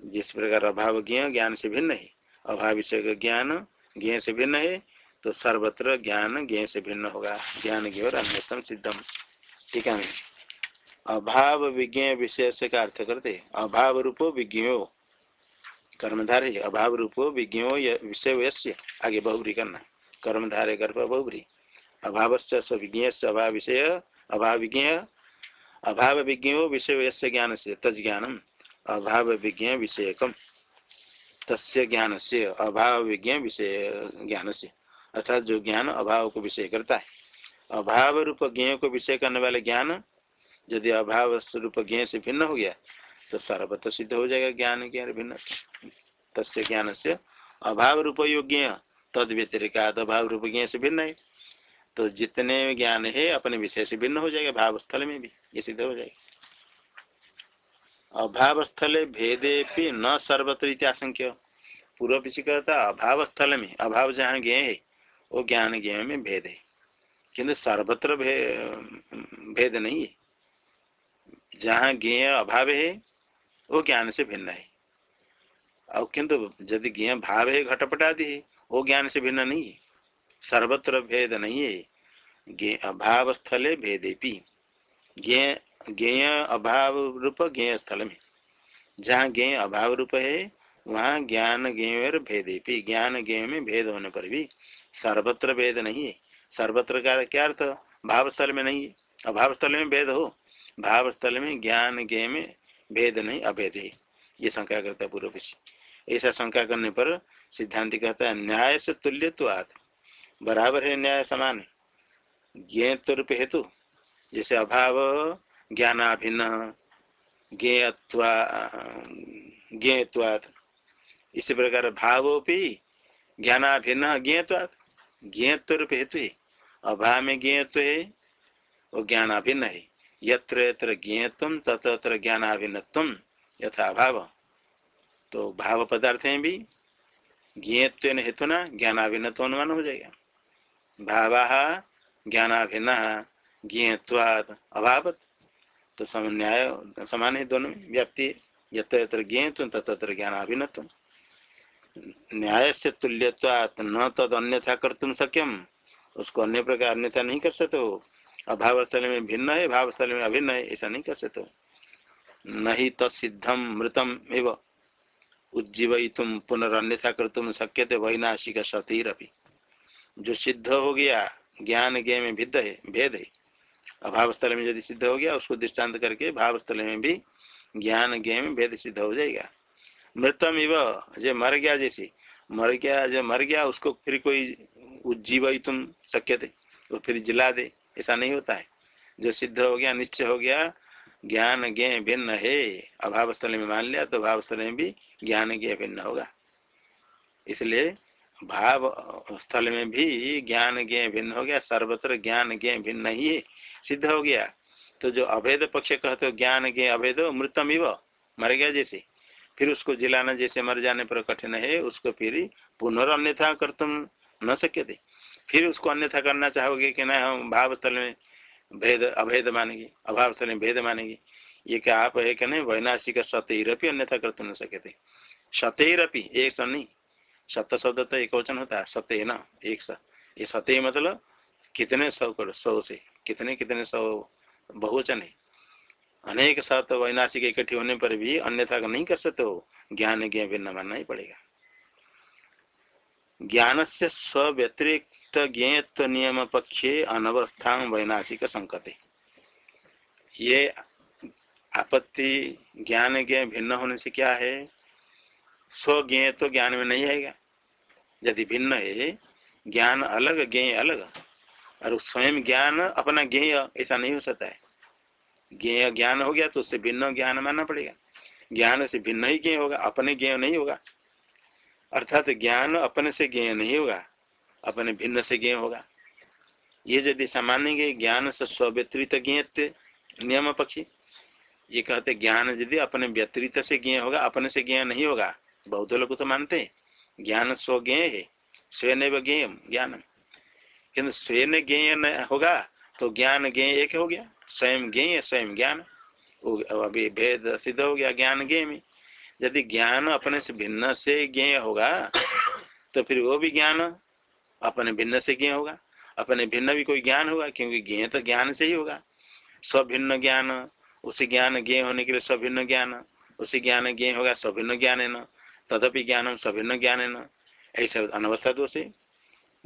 जिस प्रकार अभाव ज्ञ ज्ञान से भिन्न है, अभाव विषय का ज्ञान ज्ञ से भिन्न है तो सर्वत्र ज्ञान ज्ञ से भिन्न होगा। ज्ञान ज्ञ और अन्यतम सिद्धम। ठीक है। अभाव विज्ञ विशेष का अर्थ करते अभाव रूपो विज्ञो कर्मधारे अभाव रूपो विज्ञो विषय आगे बहुबरी करना। कर्मधारे, गर्भ बहुबरी। अभाव विज्ञ अभाव विषय अभाव विज्ञ अभाव विज्ञ विषय ज्ञान से तज ज्ञानम अभाव विज्ञ विषयकम। तस्य ज्ञान से अभाव विज्ञ विषय ज्ञान से अर्थात जो ज्ञान अभाव को विषय करता है। अभाव रूप ज्ञ को विषय करने वाले ज्ञान यदि अभाव रूप ज्ञ से भिन्न हो गया तो सर्वत सिद्ध हो जाएगा ज्ञान ज्ञान भिन्न। तस्य ज्ञान से अभाव रूप योग्य, तद व्यतिरिका अभाव रूप ज्ञ से भिन्न है। तो जितने ज्ञान है, अपने विषय से भिन्न हो जाएगा भाव स्थल में भी ये सिद्ध हो जाएगा। अभाव स्थल भेदे भी न सर्वत्र आशंक्य। पूर्व पीछे कहता अभाव स्थल में, अभाव जहाँ ज्ञ है, वो ज्ञान ज्ञ में भेद है। किंतु सर्वत्र भेद नहीं है। जहाँ ज्ञेय अभाव है, वो ज्ञान से भिन्न है। और किंतु यदि ज्ञ भाव है घटपट आदि है, वो ज्ञान से भिन्न नहीं है। सर्वत्र भेद नहीं है। अभाव स्थले भेदेपी। ज्ञेय अभाव रूप ज्ञेय स्थल में। जहाँ ज्ञेय अभाव रूप है, वहाँ ज्ञान ज्ञेय भेदेपी। ज्ञान ज्ञेय में भेद होने पर भी सर्वत्र भेद नहीं है। सर्वत्र का क्या अर्थ? भाव स्थल में नहीं है। अभाव स्थल में भेद हो। भाव स्थल में ज्ञान ज्ञ में भेद नहीं, अभेद। है ये शंका करता है पूर्व पक्षी ऐसा शंका करने पर सिद्धांत कहता है, न्याय से तुल्य तो आत बराबर है न्याय समान। ज्ञ तो रूप हेतु, जैसे अभाव, ज्ञानाभिन्न ज्ञेयत्वात्। इसी प्रकार भावोपि ज्ञानाभिन्न, ज्ञेयत्वात्। ज्ञेयत्व रूप हेतु है। अभाव में ज्ञेयत्व है, वो ज्ञानाभिन्न है। यत्र यत्र ज्ञेयत्व, तत्र ज्ञानाभिन्नत्व यथा भाव। तो भाव पदार्थ में भी ज्ञेयत्व हेतु न ज्ञानाभिन्न अनुमान हो जाएगा। भावा ज्ञानाभिन्न ज्ञेयत्वाद अभावत। तो न्याय समान है दोनों में, व्याप्ति यत्र यत्र ज्ञेयत्व, तत्र ज्ञानाभिन्नत्व न्याय से तुल्यत्वात् न तद अन्यथा कर तुम सक्यम उसको अन्य प्रकार अन्यथा नहीं कर सकते हो। अभाव स्थल में भिन्न है भाव स्थल में अभिन्न है, ऐसा नहीं कर सकते। नहीं तसिद्धम मृतम एव। एवं उज्जीवयितुम पुनरन्यथा कर तुम शक्य थे वैनाशिक सतीर अभी जो सिद्ध हो गया, ज्ञान ज्ञ में भिद्ध है, भेद है। अभाव स्थल में यदि सिद्ध हो गया, उसको दृष्टांत करके भाव स्थल में भी ज्ञान ज्ञ में भेद सिद्ध हो जाएगा। मृतम इव जो मर गया जैसे। मर गया, जो मर गया, उसको फिर कोई उज्जीव तुम शक्य थे तो फिर जिला दे। ऐसा नहीं होता है। जो सिद्ध हो गया, निश्चय हो गया, ज्ञान ज्ञ भिन्न है। अभाव स्थल में मान लिया तो भाव स्थल में भी ज्ञान ज्ञ भिन्न होगा। इसलिए भाव स्थल में भी ज्ञान ज्ञ भिन्न हो गया, सर्वत्र ज्ञान ज्ञ भिन्न ही है। सिद्ध हो गया तो जो अभेद पक्ष कहते हो, ज्ञान ज्ञ अभेद, मृतम इव, मर गया जैसे। फिर उसको जिलाना जैसे मर जाने पर कठिन है, उसको फिर पुनर्न्यथा कर तुम न सके थे फिर उसको अन्यथा करना चाहोगे कि ना, हम भाव स्थल में भेद, अभेद मानेंगे अभाव स्थल में भेद मानेंगे। ये क्या आप है कि नहीं, वैनाशिक सतरपी अन्यथा कर तुम सके थे सतरपी एक सौ नहीं सत्य शब्द तो एक वचन होता है सत्य ना, एक सौ। ये सत्य मतलब कितने सौ करो सौ से, कितने कितने सौ बहुवचन है। अनेक सत वैनाशिक इकट्ठी होने पर भी अन्यथा नहीं कर सकते हो, ज्ञान ज्ञान भिन्न मानना ही पड़ेगा। ज्ञान से स्व्यतिरिक्त ज्ञेयत्व नियम पक्षे अनवस्था वैनाशिक संकते ये आपत्ति ज्ञान ज्ञ भिन्न होने से क्या है? स्वज्ञ तो ज्ञान में नहीं आएगा। यदि भिन्न है, ज्ञान अलग ज्ञ अलग। और स्वयं ज्ञान अपना ज्ञेय, ऐसा नहीं हो सकता है। ज्ञेय ज्ञान हो गया तो उससे भिन्न ज्ञान मानना पड़ेगा। ज्ञान से भिन्न ही ज्ञ होगा, अपने ज्ञ नहीं होगा। अर्थात ज्ञान अपने से ज्ञ नहीं होगा। अपने भिन्न से ज्ञ होगा। ये यदि सामान्य ज्ञान से स्व्यतिरित ज्ञ नियम पक्षी, ये कहते ज्ञान यदि अपने व्यतिरित से ज्ञ होगा, अपने से ज्ञ नहीं होगा। बहुत लोग तो मानते हैं, ज्ञान स्वज्ञ है स्वयं ज्ञ ज्ञान किन्तु स्वयं ज्ञ होगा तो ज्ञान ज्ञ एक हो गया, स्वयं ज्ञ स्वयं ज्ञान। अभी भेद सिद्ध हो गया ज्ञान ज्ञ में। यदि ज्ञान अपने से भिन्न से ज्ञ होगा तो फिर वो भी ज्ञान अपने भिन्न से ज्ञ होगा। अपने भिन्न भी कोई ज्ञान होगा, क्योंकि ज्ञ तो ज्ञान से ही होगा। स्वभिन्न ज्ञान, उसी ज्ञान ज्ञ होने के लिए स्वभिन्न ज्ञान, उसी ज्ञान ज्ञ होगा स्वभिन्न ज्ञान है न। तदपि ज्ञान स्वभिन्न ज्ञान है न। ऐसा अनवस्था दोष।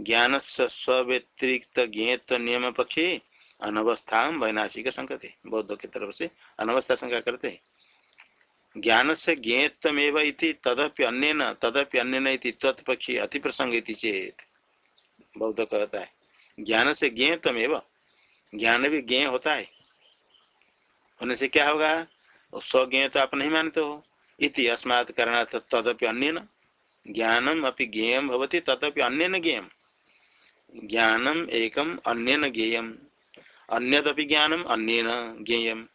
ज्ञान स्व्यतिरिक्त ज्ञेत्व नियम पक्षी अनवस्था वैनाशिक संकत है बौद्ध की तरफ़ से अनवस्था शंका करते हैं। ज्ञान से ज्ञेत्वमेव तदप्य अन्य तदप्य अन्य तत्पक्षी अति प्रसंग चेत। बौद्ध कहता है। ज्ञान से ज्ञेत्वमेव ज्ञान भी ज्ञ होता है। होने से क्या होगा? स्वज्ञ तो आप नहीं मानते हो। इति अस्मात् कारणात् तदप्य अन्य ज्ञानम अपनी ज्ञेयम भवती तदप्य अन्य ज्ञेयम। ज्ञानम एकम अन्य ज्ञेयम। अन्यदपि ज्ञानम अन्य ज्ञेयम।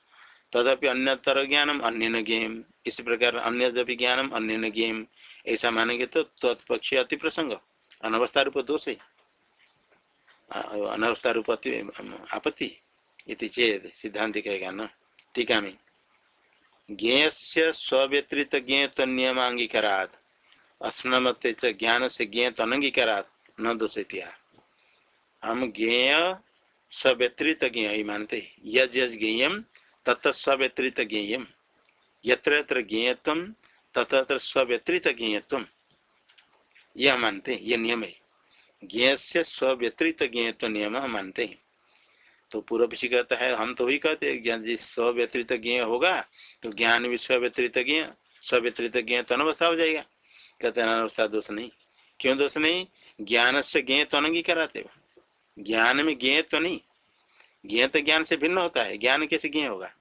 तदपि अन्यतर ज्ञानम अन्य ज्ञेयम। इस प्रकार अन्य ज्ञानम अन्य ज्ञेयम। ऐसा मानेंगे तो तत्पक्षी अति प्रसंग अनवस्था रूप दोष है। अनवस्था रूप आपत्ति इति चेत सिद्धांत कहेगा न। टीका में ज्ञेय से स्व्यतिरित ज्ञेय तो नियमांगीकरात अस्नमत ज्ञान से ज्ञेय तो अनंगीकरात न दोष हम ज्ञेय स्व्यतिरित ज्ञेय मानते। यज यज ज्ञेयम तत् स्व्यतिरित ज्ञेयम यत्र यत्र ज्ञेयत्व, तत्र स्व्यतिरित ज्ञेयत्व यह मानते ये नियम है ज्ञेय से स्व्यतिरिक्त स्व्यतिरित तो नियम मानते हैं। तो पूर्व पीछे कहता है, हम तो वही कहते हैं, ज्ञान जी स्व्यतिरित ज्ञ होगा तो ज्ञान भी स्व्यतिरित ज्ञ स्व्यतिरित ज्ञ तो अनवस्था हो जाएगा। कहते हैं, अनवस्था दोष नहीं। क्यों दोष नहीं? ज्ञान से ज्ञ तो अनंगी कराते ज्ञान में ज्ञ तो नहीं। ज्ञ तो ज्ञान से भिन्न होता है। ज्ञान कैसे ज्ञ होगा?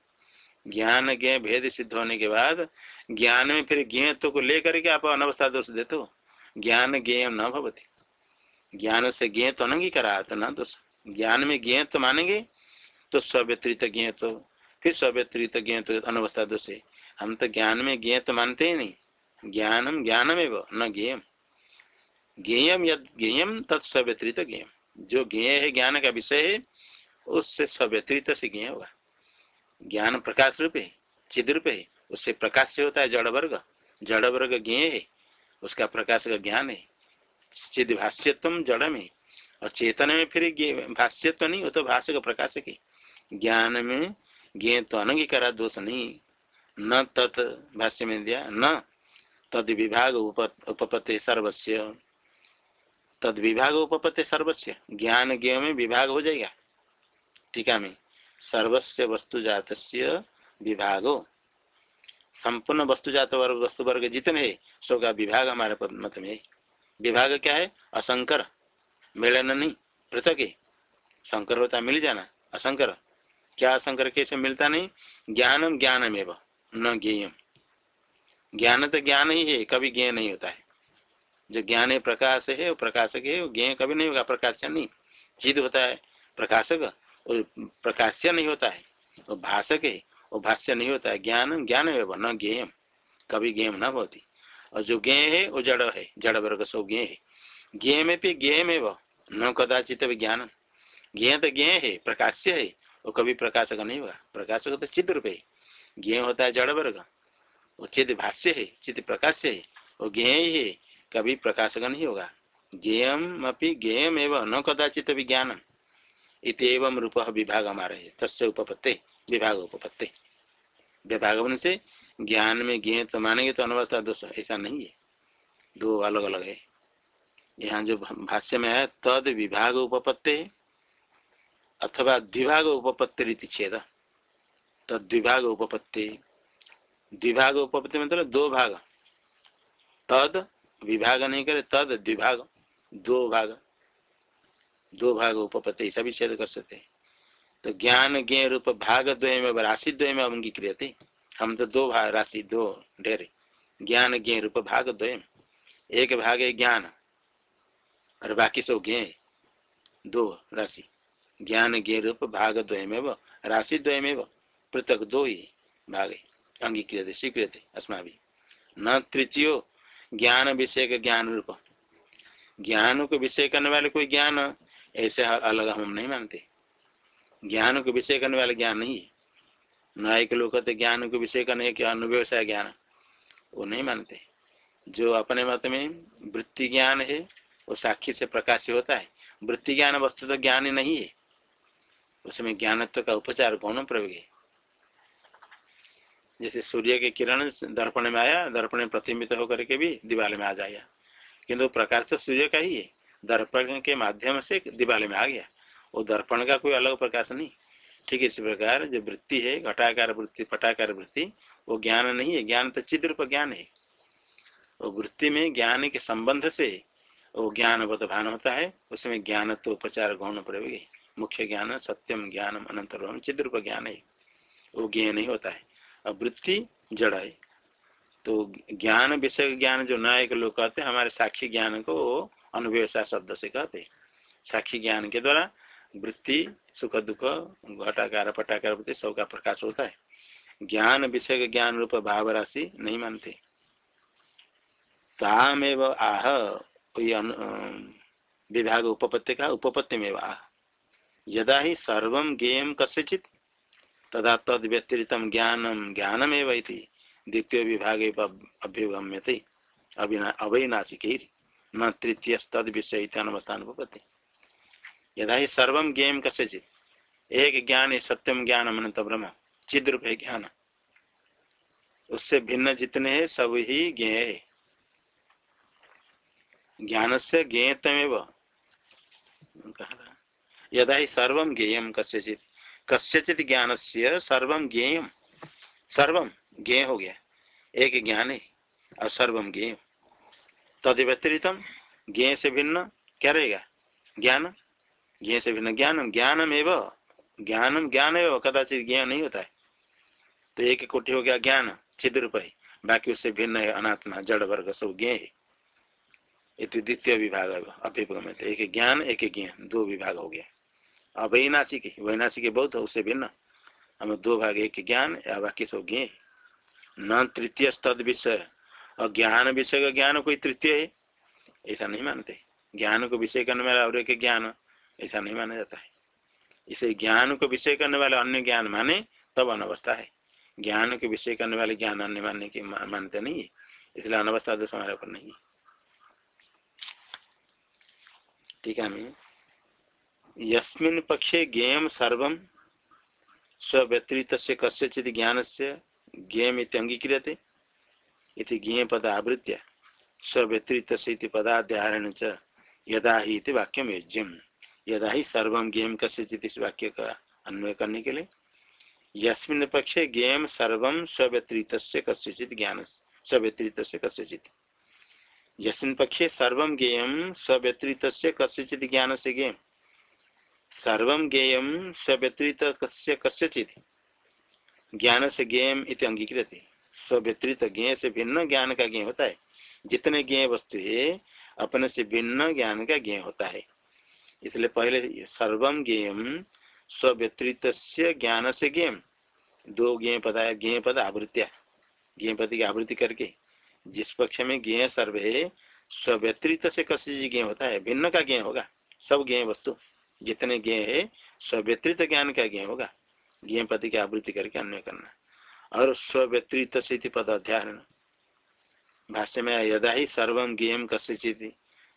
ज्ञान ज्ञ भेद सिद्ध होने के बाद, ज्ञान में फिर ज्ञ तो को लेकर के आप अनवस्था दोष देते हो। ज्ञान ज्ञ न भवती। ज्ञान से ज्ञ तो अनंगी करा तो न दोष ज्ञान में ज्ञ तो मानेंगे तो स्व्यतिरित ज्ञ तो फिर स्व्यतिरित ज्ञ तो अनवस्था दोष है। हम तो ज्ञान में ज्ञ तो मानते ही नहीं। ज्ञानम ज्ञानम एवं, न ज्ञेयम। ज्ञेयम यद, ज्ञेयम तत्स्व्यतिरित ज्ञेय जो ज्ञेय है, ज्ञान का विषय है, उससे स्व्यतिरित से ज्ञेय होगा। ज्ञान प्रकाश रूप है, चिद रूप है, उससे प्रकाश से होता है जड़ वर्ग। जड़ वर्ग ज्ञेय है, उसका प्रकाश का ज्ञान है। चिद भाष्यत्म जड़ में और चेतन में फिर भाष्य तो नहीं, वो तो भाष्य का प्रकाशक है ज्ञान में ज्ञ तो अनंगीकारा दोष नहीं। न तत् भाष्य में दिया, न तद विभाग उपपत्ति सर्वस्व तद विभाग उपपत्ति सर्वस्व ज्ञान ज्ञ में विभाग हो जाएगा। टीका में सर्वस्व वस्तु जात विभागो। संपूर्ण वस्तु जात वर्ग वस्तु वर्ग जितने है सो का विभाग हमारे मत में विभाग क्या है? असंकर। मिलन नहीं, पृथक है। शंकर होता मिल जाना, असंकर। क्या असंकर कैसे मिलता नहीं? ज्ञानम ज्ञानम एवं, न ज्ञेयम। ज्ञान तो ज्ञान ही है, कभी ज्ञ नहीं होता है। जो ज्ञान है, प्रकाश है, वो प्रकाशक है, वो ज्ञ कभी नहीं होगा प्रकाश नहीं। चिद होता है, प्रकाशक, वो प्रकाश्य नहीं होता है। वो भाषक है, वो भाष्य नहीं होता है। ज्ञान ज्ञान एवं, न ज्ञेयम। कभी ज्ञम न होती। और जो ज्ञ है, वो जड़ है, जड़ वर्ग सो ज्ञ है। ज्ञ में भी ज्ञ में वो न कदाचित विज्ञान ज्ञ तो ज्ञ है, प्रकाश्य है, वो कभी प्रकाशक नहीं होगा। प्रकाशक तो चित्र रूप है। ज्ञ होता है जड़ वर्ग, वो चित भाष्य है चित प्रकाश्य है, वो ज्ञ ही कभी प्रकाशक नहीं होगा। ज्ञेयम अपनी ज्ञेयम एवं, न कदाचित विज्ञान इतम रूप विभाग हमारा तस्य उपपत्ति विभाग उपपत्ति विभाग से ज्ञान में ज्ञ तो मानेंगे तो अनवस्था दोष, ऐसा नहीं है। दो अलग अलग है। यहाँ जो भाष्य में है तद विभाग उपपत्ति अथवा द्विभाग उपपत्ति रीति छेद। तद द्विभाग उपपत्ति। द्विभाग उपपत्ति मतलब दो भाग। तद विभाग नहीं करे, तद द्विभाग, दो भाग। दो भाग उपपत्ति, ऐसा भी छेद कर सकते हैं। तो ज्ञान ज्ञ रूप भाग द्वय में राशि द्वय में अंगीक्रिय हम तो दो भाग, राशि दो, ढेर। ज्ञान, ज्ञ, रूप, भाग द्वय एक भाग है ज्ञान, और बाकी सब ज्ञ दो राशि। ज्ञान, ज्ञ, रूप, भाग द्वयमेव राशि द्वयमेव पृथक दो ही भाग है। अंगीकृत स्वीकृत अस्मा न तृतीय, ज्ञान विषय का ज्ञान रूप। ज्ञान को विषय करने वाले कोई ज्ञान, ऐसे अलग हम नहीं मानते। ज्ञान को विषय करने वाले ज्ञान नहीं है। न्यायिक लोग कहते ज्ञान को विषय करने के अनुव्यवसाय ज्ञान वो नहीं मानते। जो अपने मत में वृत्ति ज्ञान है, वो साक्षी से प्रकाश होता है। वृत्ति ज्ञान वस्तु तो ज्ञान ही नहीं है। उसमें ज्ञानत्व का उपचार गौण प्रयोग? है जैसे सूर्य के किरण दर्पण में आया, दर्पण में प्रतिबिंबित होकर के भी दिवाले में आ जाएगा किंतु प्रकाश तो सूर्य का ही है। दर्पण के माध्यम से दिवाले में आ गया। वो दर्पण का कोई अलग प्रकाश नहीं। ठीक है, इसी प्रकार जो वृत्ति है घटाकार वृत्ति, पटाकार वृत्ति, वो ज्ञान नहीं है, ज्ञान तो चिद्र पर ज्ञान है। वो वृत्ति में ज्ञान के संबंध से वो ज्ञानवत भान होता है, उसमें ज्ञान तो उपचार गौण प्रयोग मुख्य ज्ञान सत्यम ज्ञानम अनंतर चिद्रूप ज्ञान है। वो ज्ञ नहीं होता है। और वृत्ति जड़ है। तो ज्ञान विषय ज्ञान जो नायक लोग कहते हैं, हमारे साक्षी ज्ञान को अनुव्यवसाय शब्द से कहते हैं। साक्षी ज्ञान के द्वारा वृत्ति, सुख, दुख घटाकार पटाकार सब का प्रकाश होता है। ज्ञान विषय ज्ञान रूप भाव राशि नहीं मानते। तामेव आह विभाग उपपत्ति का उपपत्ति में वाह यदा ही सर्व गेम कस्यचित, तदा तद व्यतिरित ज्ञानम ज्ञानमेव द्वितीय विभाग अभ्युगम्यते। अवैनाशिक न तृतीय तद विषय अनवस्थान पते यदा ही सर्व ज्ञेम कस्यचित एक ज्ञान सत्यम ज्ञान अनंत ब्रह्म चिद रूप है ज्ञान। उससे भिन्न जितने हैं, सब ही ज्ञेय है। ज्ञान से ज्ञेयतमेव यदा ही सर्व ज्ञेयम कस्यचित कस्यचित ज्ञान से सर्व ज्ञेयम सर्वम ज्ञेय हो गया। एक ज्ञान है और सर्वम ज्ञेय। तद व्यतिरितम ज्ञेय से भिन्न क्या रहेगा? ज्ञान। ज्ञ से भिन्न ज्ञान ज्ञानम एवं, ज्ञानम ज्ञान एवं, कदाचित ज्ञान नहीं होता है। तो एक कोटि हो गया ज्ञान, चिद रूप बाकी उससे भिन्न है अनात्मा, जड़, वर्ग, सब ज्ञ है ये द्वितीय विभाग अभिगम एक ज्ञान एक ज्ञान, दो विभाग हो गया। अवैनाशिक वैनाशिक बहुत है उससे भिन्न। हमें दो भाग, एक ज्ञान, या बाकी सब ज्ञ न तृतीय तद विषय। और ज्ञान विषय का ज्ञान कोई तृतीय है? ऐसा नहीं मानते। ज्ञान को विषय करने वाला और एक ज्ञान। ऐसा नहीं माना जाता है। इसे ज्ञान को विषय करने वाले अन्य ज्ञान माने, तब अनवस्था है। ज्ञान के विषय करने वाले ज्ञान अन्य मानने की मानते नहीं है, इसलिए अनवस्था दोष हमारे ऊपर नहीं है। ठीक है यस्मिन पक्षे ज्ञेम सर्व स्व्यतिरित से कस्यचित ज्ञान से ज्ञेम अंगीक्रियते। इति ज्ञेय पद आवृत्या स्व्यतिरित से पदाध्यारण च यदा ही वाक्यम युज्यम। यदा ही सर्वम गेम कस्यचित इस वाक्य का अन्वय करने के लिए। यस्मिन पक्षे गेम सर्वम स्व्यतिरित कस्यचित ज्ञान स्व्यतिरित कस्यचित। यस्मिन पक्षे सर्वम गेयम स्व्यतिरित कस्यचित ज्ञान से गेम सर्वम गेयम स्व्यतिरित कस्य कस्यचित ज्ञान से गेम इत अंगीकृत स्व्यतिरित ज्ञ से भिन्न ज्ञान का ज्ञ होता है। जितने ज्ञ वस्तु है, अपने से भिन्न ज्ञान का ज्ञ होता है। इसलिए पहले सर्वम गेम स्व्यतिरित ज्ञान से गेम दो ज्ञ पद ज्ञ पद आवृत्तिया ज्ञ पद की आवृत्ति करके जिस पक्ष में ज्ञ सर्व है स्व्यतिरित से कसी ज्ञ होता है, भिन्न का ज्ञ होगा, सब ज्ञ वस्तु। जितने ज्ञ है स्व्यतिरित ज्ञान का ज्ञ होगा ज्ञ पद की आवृत्ति करके अन्य करना। और स्व्यतिरित से पद अध्यारण। भाष्य में यदा ही सर्वम ज्ञम कस्यचित,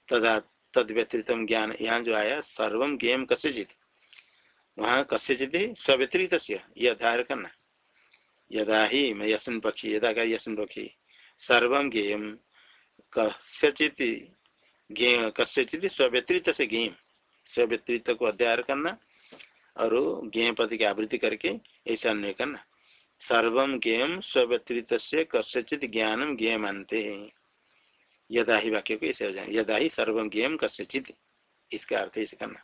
तदा तद व्यतिरित ज्ञान। यहाँ जो आया, सर्व गेम कस्य जित वहाँ कस्य जित स्व्यतिरित ये अध्याय करना। यदा ही मैं यशन पक्षी, यदा का यशन पक्षी। सर्व गेम कस्यचित कस्यचित स्व्यतिरित से गेम स्व्यतिरित को अध्याय करना और गेम पद की आवृत्ति करके ऐसा अन्य करना। सर्व गेम स्व्यतिरित कस्यचित ज्ञानम गेम मानते हैं यदा ही वाक्य को ऐसे हो जाए यदा ही सर्वम ज्ञेयम कस्यचित, इसका अर्थ इसे करना।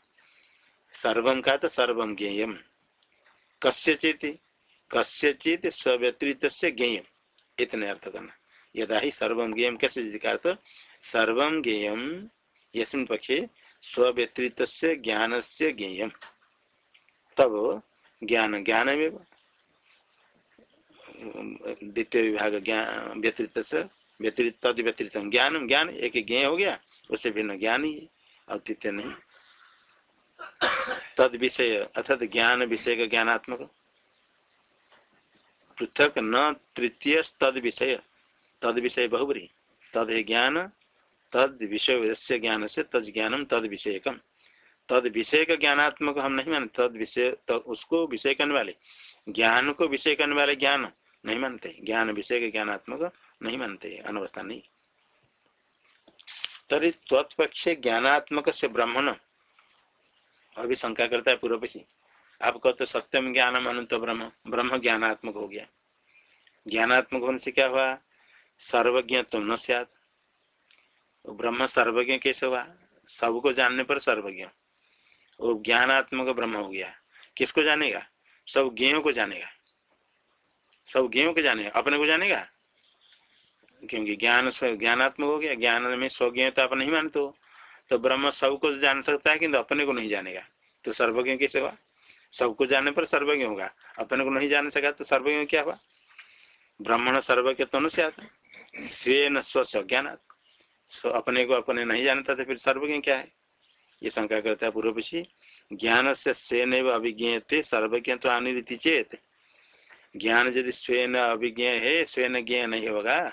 सर्वम का तो सर्वम ज्ञेयम कस्यचित कस्यचित स्व्यतिरित से ज्ञेयम इतने अर्थ करना। यदा ही सर्वम ज्ञेयम कैसे का अर्थ सर्वम ज्ञेयम यस्मिन पक्षे स्व्यतिरित से ज्ञान से ज्ञेयम तब ज्ञान ज्ञान में द्वितीय विभाग ज्ञान व्यतिरित से व्यतिरिक्त तद व्यतिरिक्त ज्ञान ज्ञान एक ज्ञ हो गया, उससे भिन्न ज्ञान ही अद्वितीय नहीं। तद विषय, अर्थात ज्ञान विषय का ज्ञानात्मक। पृथक न तृतीय तद विषय तद विषय बहुबरी। तद है ज्ञान, तद विषय से ज्ञान से तद ज्ञानम तद विषयकम। तद विषय का ज्ञानात्मक हम नहीं मानते, तद विषय उसको विषय करने वाले। ज्ञान को विषय करने वाले ज्ञान नहीं मानते, ज्ञान विषय का ज्ञानात्मक। नहीं मानते अनवस्था नहीं। तरी तत्पक्ष ज्ञानात्मक से ब्राह्मण। अभी शंका करता है पूर्व आप कहते सत्यम ज्ञानम अनंत ब्रह्म ब्रह्म ज्ञानात्मक हो गया। ज्ञानात्मक होने से क्या हुआ? सर्वज्ञ तुम न सियात। ब्रह्म सर्वज्ञ कैसे हुआ? सबको जानने पर सर्वज्ञ। वो ज्ञानात्मक ब्रह्म हो गया। किसको जानेगा? सब ज्ञों को जानेगा। सब ज्ञों को जानेगा। अपने को जानेगा? क्योंकि ज्ञान ज्ञानात्मक हो गया, ज्ञान में स्वज्ञता आप नहीं मानते हो। तो ब्रह्म सब सबको जान सकता है किंतु अपने को नहीं जानेगा। तो सर्वज्ञ कैसे हुआ? सबको जानने पर सर्वज्ञ होगा। अपने को नहीं जान सका तो सर्वज्ञ क्या हुआ? ब्राह्मण सर्वज्ञ तो से आता। स्वे न स्व ज्ञान अपने को अपने नहीं जानता तो फिर सर्वज्ञ क्या है? ये शंका करता है पूर्व पक्षी ज्ञान से से नहीं अभिज्ञ सर्वज्ञ तो अनिति चेत। ज्ञान यदि स्वयं अभिज्ञ है स्वयं ज्ञ नहीं होगा।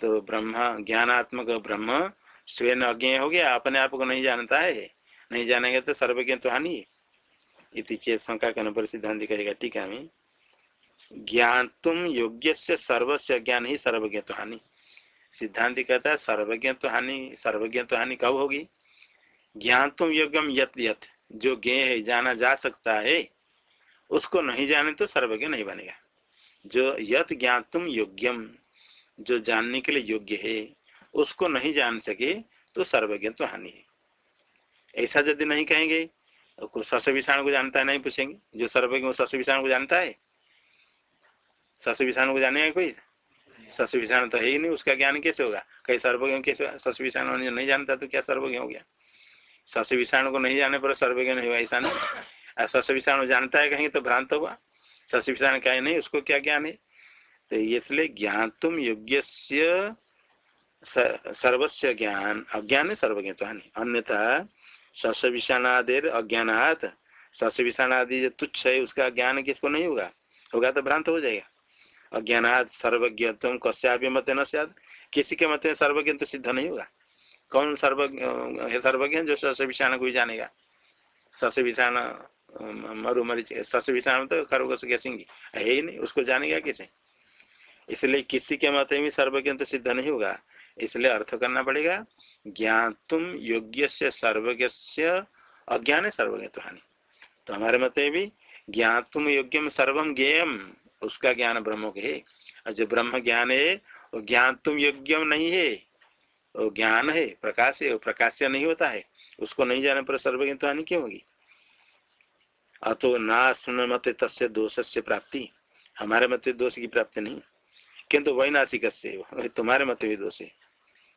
तो ब्रह्म, ज्ञानात्मक ब्रह्म स्वयं अज्ञ हो गया, अपने आप को नहीं जानता है, नहीं जानेंगे तो सर्वज्ञ तो हानि। इति चेत शंका करने पर सिद्धांत कहेगा टीका में ज्ञान तुम योग्य से सर्वस्व ज्ञान ही सर्वज्ञ तो हानि। सिद्धांत कहता है, सर्वज्ञ तो हानि, सर्वज्ञ तो हानि कब होगी? ज्ञान तुम योग्यम यत यत, जो ज्ञ है, जाना जा सकता है, उसको नहीं जाने तो सर्वज्ञ नहीं बनेगा। जो यत ज्ञान तुम योग्यम जो जानने के लिए योग्य है, उसको नहीं जान सके तो सर्वज्ञ तो हानि है। ऐसा यदि नहीं कहेंगे तो सस विषाणु को जानता है, नहीं पूछेंगे। जो सर्वज्ञ वो सस विषाणु को जानता है सस विषाणु को जानेगा कोई? सस विषाणु तो है ही नहीं, उसका ज्ञान कैसे होगा? कहीं सर्वज्ञ कैसे सस विषाणु नहीं जानता तो क्या सर्वज्ञ हो गया? सस विषाणु को नहीं जाने पर सर्वज्ञ नहीं हुआ, ऐसा नहीं। सस विषाणु जानता है कहीं तो भ्रांत हुआ सस विषाणु क्या नहीं, उसको क्या ज्ञान है? तो इसलिए ज्ञान तुम योग्य सर्वस्व ज्ञान, अज्ञान है सर्वज्ञ तो अन्यथा सस विषाणादेर अज्ञानात सस विषाणादि जो तुच्छ है, उसका ज्ञान किसको नहीं होगा? होगा तो भ्रांत हो जाएगा। अज्ञानात सर्वज्ञ तुम कश्या भी मत न किसी के मत में सर्वज्ञ तो सिद्ध नहीं होगा। कौन सर्वज्ञ, है सर्वज्ञ जो सस विषाण को भी जानेगा? सस विषाण मरु मरी सस विषाण तो खरगोश के सिंह है ही नहीं, उसको जानेगा कैसे? इसलिए किसी के मत में सर्वज्ञ तो सिद्ध नहीं होगा। इसलिए अर्थ करना पड़ेगा ज्ञान तुम योग्य से सर्वज्ञ अज्ञान है सर्वज्ञ तो हानि तो हमारे मत में भी ज्ञान तुम योग्यम सर्वम ज्ञेयम, उसका ज्ञान ब्रह्म के है। और जो ब्रह्म ज्ञान है, वो ज्ञान तुम योग्यम नहीं है। वो ज्ञान है, प्रकाश है, वो प्रकाश नहीं होता है। उसको नहीं जाने पर सर्वज्ञ तो हानि क्यों होगी? अतो ना सुन मत तस्य दोष से प्राप्ति। हमारे मत दोष की प्राप्ति नहीं। किंतु वैनाशिक से तुम्हारे मत भी दोष। है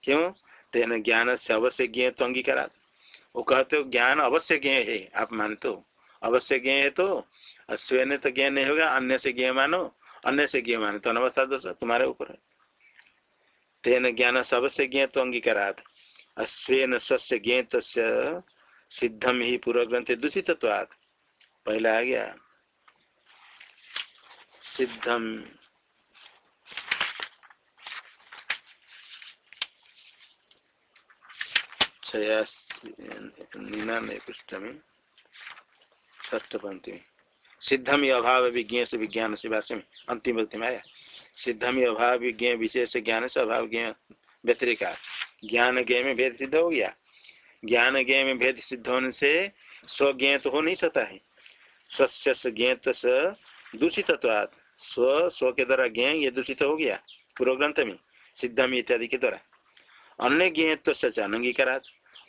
क्यों तेना ज्ञान से अवश्य ज्ञ तो अंगीकारा वो कहते हो, ज्ञान अवश्य ज्ञ है, आप मानते हो। अवश्य ज्ञ है तो स्वयं तो ज्ञ नहीं होगा, अन्य से ज्ञ मानो, अन्य से ज्ञ मानो। तो अनवस्था दोष तुम्हारे ऊपर है। तेन ज्ञान से अवश्य ज्ञ तो अंगीकारात। स्वयं स्वस्थ ज्ञ तो सिद्धम ही पूर्व ग्रंथ दूषित पहला आ गया। सिद्धम में सिद्धम अभाव विज्ञ से विज्ञान से भाष्य में अंतिम पंक्ति में आया सिद्धम अभाव विज्ञ विशेष ज्ञान से अभाव ज्ञ व्यतिरिका ज्ञान ज्ञ में भेद सिद्ध हो गया ज्ञान ज्ञ में भेद सिद्ध होने से स्वज्ञ तो हो नहीं सकता है स्वस्य ज्ञत दूषित स्व स्व के द्वारा ज्ञ ये दूषित हो गया पूर्व ग्रंथ में सिद्धम इत्यादि के द्वारा अन्य ज्ञ तो सच अनंगीकारात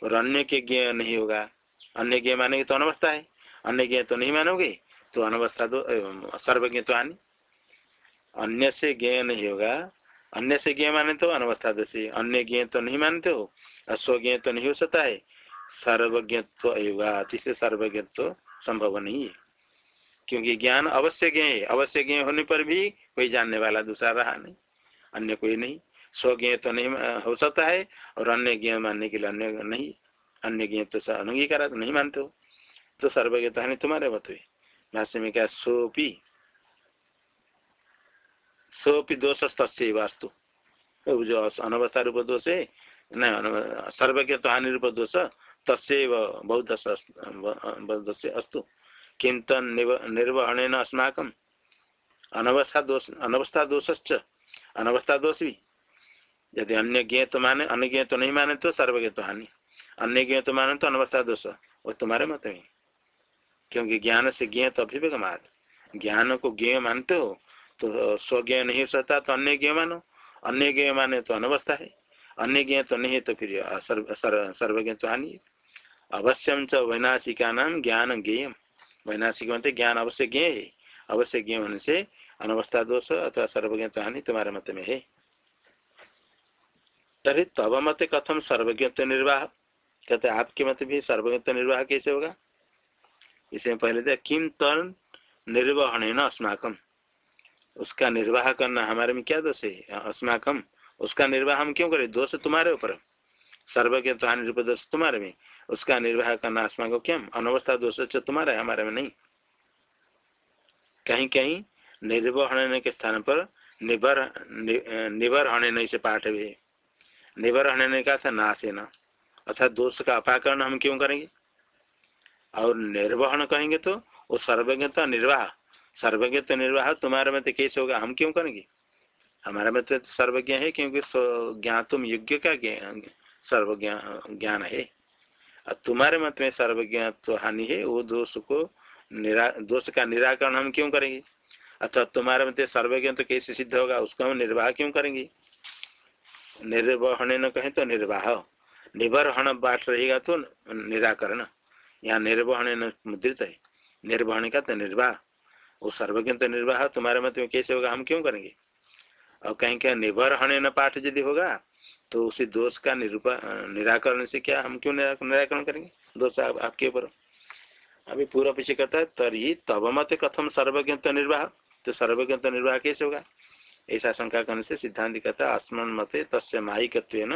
और अन्य के ज्ञ नहीं होगा। अन्य ज्ञ मानेंगे तो अनवस्था है। अन्य ज्ञ तो नहीं मानोगे तो अनवस्था तो सर्वज्ञ तो आनी। अन्य से ज्ञ नहीं होगा। अन्य से ज्ञ माने तो अनवस्था दोषी अन्य ज्ञ तो नहीं मानते हो अश्वज्ञ तो नहीं हो सकता है। सर्वज्ञत्व अयुगा अतिशय सर्वज्ञत्व संभव नहीं है। क्योंकि ज्ञान अवश्य ज्ञ है। अवश्य ज्ञ होने पर भी कोई जानने वाला दूसरा रहा नहीं। अन्य कोई नहीं। स्वज्ञ तो नहीं हो सकता है, और अन्य ज्ञ मानने के लिए अन्य नहीं, अन्य ज्ञ तो अंगीकार तो नहीं मानते हो। तो सर्वज्ञ तो है तुम्हारे मत हुए भाष्य में क्या सोपी? सोपी दोष तस्य वास्तु। जो अनवस्था रूप दोष है, न सर्वज्ञ तो हानि रूप दोष तस्व बहुत अस्तु। किंतन निर्वहण अस्माकम अनवस्था दोष अनवस्था दोष अनवस्था दोष। भी यदि अन्य ज्ञ तो माने, अन्य ज्ञ तो नहीं माने तो सर्वज्ञ तो हानि। अन्य ज्ञ तो माने तो अनवस्था दोष। वो तुम्हारे मत में क्योंकि ज्ञान से ज्ञ तो अभिवेगमात ज्ञान को ज्ञ मानते हो तो स्वज्ञ नहीं हो सकता तो अन्य ज्ञ मानो। अन्य ज्ञ माने तो अनवस्था है। अन्य ज्ञ तो नहीं तो फिर सर्वज्ञ तो हानि अवश्यम च वैनाशिका नाम ज्ञान ज्ञेयम। वैनाशिक मत ज्ञान अवश्य ज्ञ है। अवश्य ज्ञ होने से अनवस्था दोष अथवा सर्वज्ञ तो हानि तुम्हारे मत में है। तरी तब मत कथम सर्वज्ञत्व निर्वाह कहते, आपके मत भी सर्वज्ञत्व निर्वाह कैसे होगा? इसमें पहले दे किम तन निर्वहण न अस्माकम उसका निर्वाह करना हमारे में क्या दोष है? अस्माकम उसका निर्वाह हम क्यों करें? दोष तुम्हारे ऊपर सर्वज्ञ तो हानि रूप दोष तुम्हारे में। उसका निर्वाह करना अस्माको क्या? अनवस्था दोष तुम्हारा है, हमारे में नहीं। कहीं कहीं निर्वहन के स्थान पर निबर निबर हने से पाठ भी निबर हने का था, नाशे न। अर्थात दोष का अपाकरण हम क्यों करेंगे? और निर्वहन कहेंगे तो वो सर्वज्ञ तो निर्वाह, सर्वज्ञ तो निर्वाह, तुम्हारे में तो कैसे होगा, हम क्यों करेंगे? हमारा में तो सर्वज्ञ है, क्योंकि ज्ञातुम योग्य का सर्वज्ञ, ज्ञान है। और तुम्हारे मत में सर्वज्ञ तो हानि है, वो दोष को निरा, दोष का निराकरण हम क्यों करेंगे? अथवा तुम्हारे मत सर्वज्ञ तो कैसे सिद्ध होगा, उसको हम निर्वाह क्यों करेंगे? निर्वहन न कहें तो निर्वाह। निबरहण बाट रहेगा तो निराकरण। यहाँ निर्वहन मुद्रित है। निर्वहन का तो निर्वाह। वो सर्वज्ञ तो निर्वाह। तुम्हारे मत में कैसे होगा? हम क्यों करेंगे? और कहीं क्या निबरहण न पाठ यदि होगा तो उसी दोष का निरूपा निराकरण से क्या हम क्यों निराकरण करेंगे? दोष आप, आपके ऊपर। अभी पूरा पीछे करता है तरी तब मत कथम सर्वज्ञ तो निर्वाह। तो सर्वज्ञ तो निर्वाह कैसे होगा? ऐसा शंका करने से सिद्धांत कहता है आसमान मते तस्य माहिकत्व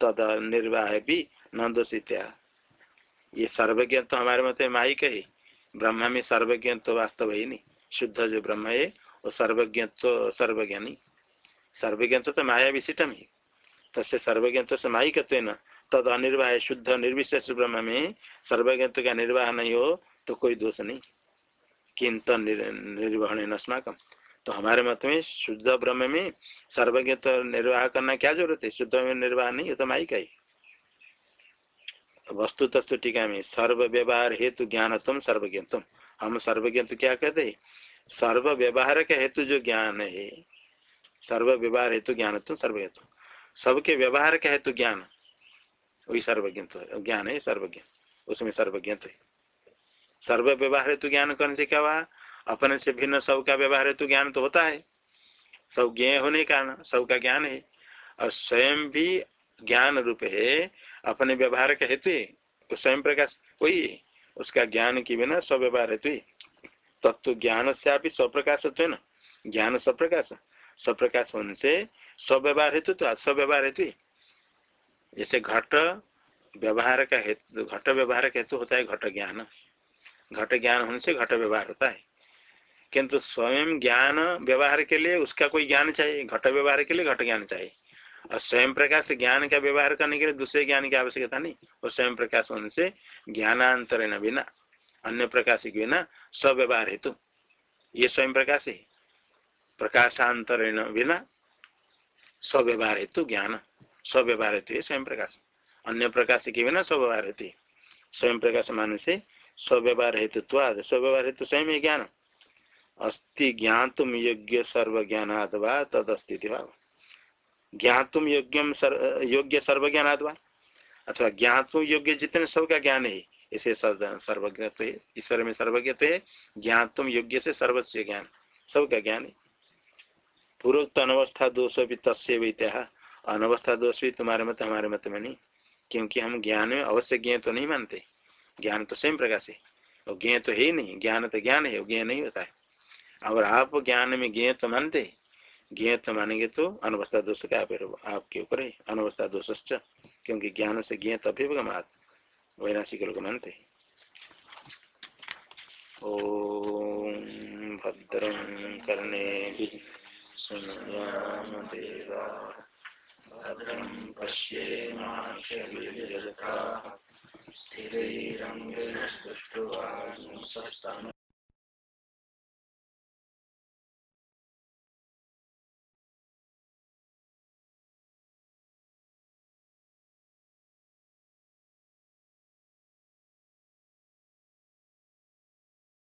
तद निर्वाह भी न दोषित्या ये सर्वज्ञ तो हमारे मत माहिक है। ब्रह्म में सर्वज्ञ तो वास्तव ही नहीं। शुद्ध जो ब्रह्म है, वो सर्वज्ञ तो सर्वज्ञ नहीं सर्वज्ञ तो माया विशिष्टम ही तस्य सर्वज्ञ तो से माहिकत्व तद अनिर्वाह शुद्ध, निर्विशेष ब्रह्म में सर्वज्ञत्व का निर्वाह नहीं हो तो कोई दोष नहीं। किंत निर्वहन अस्माकम। तो हमारे मत में शुद्ध ब्रह्म में सर्वज्ञ तो निर्वाह करना क्या ज़रूरत है? शुद्ध में निर्वाह नहीं तो माई का ही। वस्तु तस्तु टीका में सर्व व्यवहार हेतु ज्ञान तुम सर्वज्ञ तुम हम सर्वज्ञ तो क्या कहते हैं? सर्व व्यवहार का हेतु जो ज्ञान है सर्व व्यवहार हेतु ज्ञान तुम सर्वज्ञ तुम सबके व्यवहार का हेतु ज्ञान, वही सर्वज्ञ ज्ञान है सर्वज्ञ, उसमें सर्वज्ञ तो सर्व व्यवहार हेतु ज्ञान करने से क्या हुआ? अपने से भिन्न सब का व्यवहार हेतु ज्ञान तो होता है। सब ज्ञ होने का कारण सबका ज्ञान है। और स्वयं भी ज्ञान रूप है, अपने व्यवहार का हेतु तो स्वयं प्रकाश है, उसका ज्ञान की बिना स्व्यवहार हेतु तत्व ज्ञान से आप स्वप्रकाश है ना। ज्ञान स्वप्रकाश स्वप्रकाश होने से स्व्यवहार हेतु तो स्व्यवहार हेतु जैसे घट व्यवहार का हेतु, घट व्यवहार का हेतु होता है घट ज्ञान। घट ज्ञान होने से घट व्यवहार होता है। किंतु स्वयं ज्ञान व्यवहार के लिए उसका कोई ज्ञान चाहिए, घट व्यवहार के लिए घट ज्ञान चाहिए। और स्वयं प्रकाश ज्ञान का व्यवहार करने के लिए दूसरे ज्ञान की आवश्यकता नहीं, और स्वयं प्रकाश उनसे ज्ञानांतरण बिना, अन्य प्रकाश के बिना स्व्यवहार हेतु। ये स्वयं प्रकाश है। प्रकाशांतरण बिना स्व्यवहार हेतु ज्ञान, स्व्यवहार हेतु है स्वयं प्रकाश। अन्य प्रकाश के बिना स्व्यवहार हेतु। स्वयं प्रकाश मान से स्व्यवहार हेतुत्वाद स्व्यवहार हेतु स्वयं ज्ञान। अस्ति ज्ञातुम योग्य सर्व ज्ञान अथवा तद अस्तित्व ज्ञातुम योग्यम सर, योग्य सर्व ज्ञान अथवा ज्ञातुम योग्य जितने सबका ज्ञान है इसे सर्वज्ञ तो है ईश्वर में सर्वज्ञ तो है ज्ञातुम योग्य से सर्वस्व ज्ञान सबका ज्ञान है। पूर्वोक्त अनवस्था दोष भी तस्य वित्या अनवस्था दोष भी तुम्हारे मत हमारे मत में नहीं क्योंकि हम ज्ञान में अवश्य ज्ञ तो नहीं मानते। ज्ञान तो सेम प्रकाश है और ज्ञ तो है ही नहीं ज्ञान तो ज्ञान है और ज्ञ नहीं होता है। और आप ज्ञान में ज्ञ तो मानते ज्ञ तो मानेंगे तो अनवस्था दोष का आपके ऊपर है अनवस्था दोष क्योंकि ज्ञान से ज्ञ तो अभिगमात वैराशिक लोग मानते। ओ भद्रं कर्णे भद्रं पश्येमाशा स्थिरैरङ्गैस्तुष्ट्वा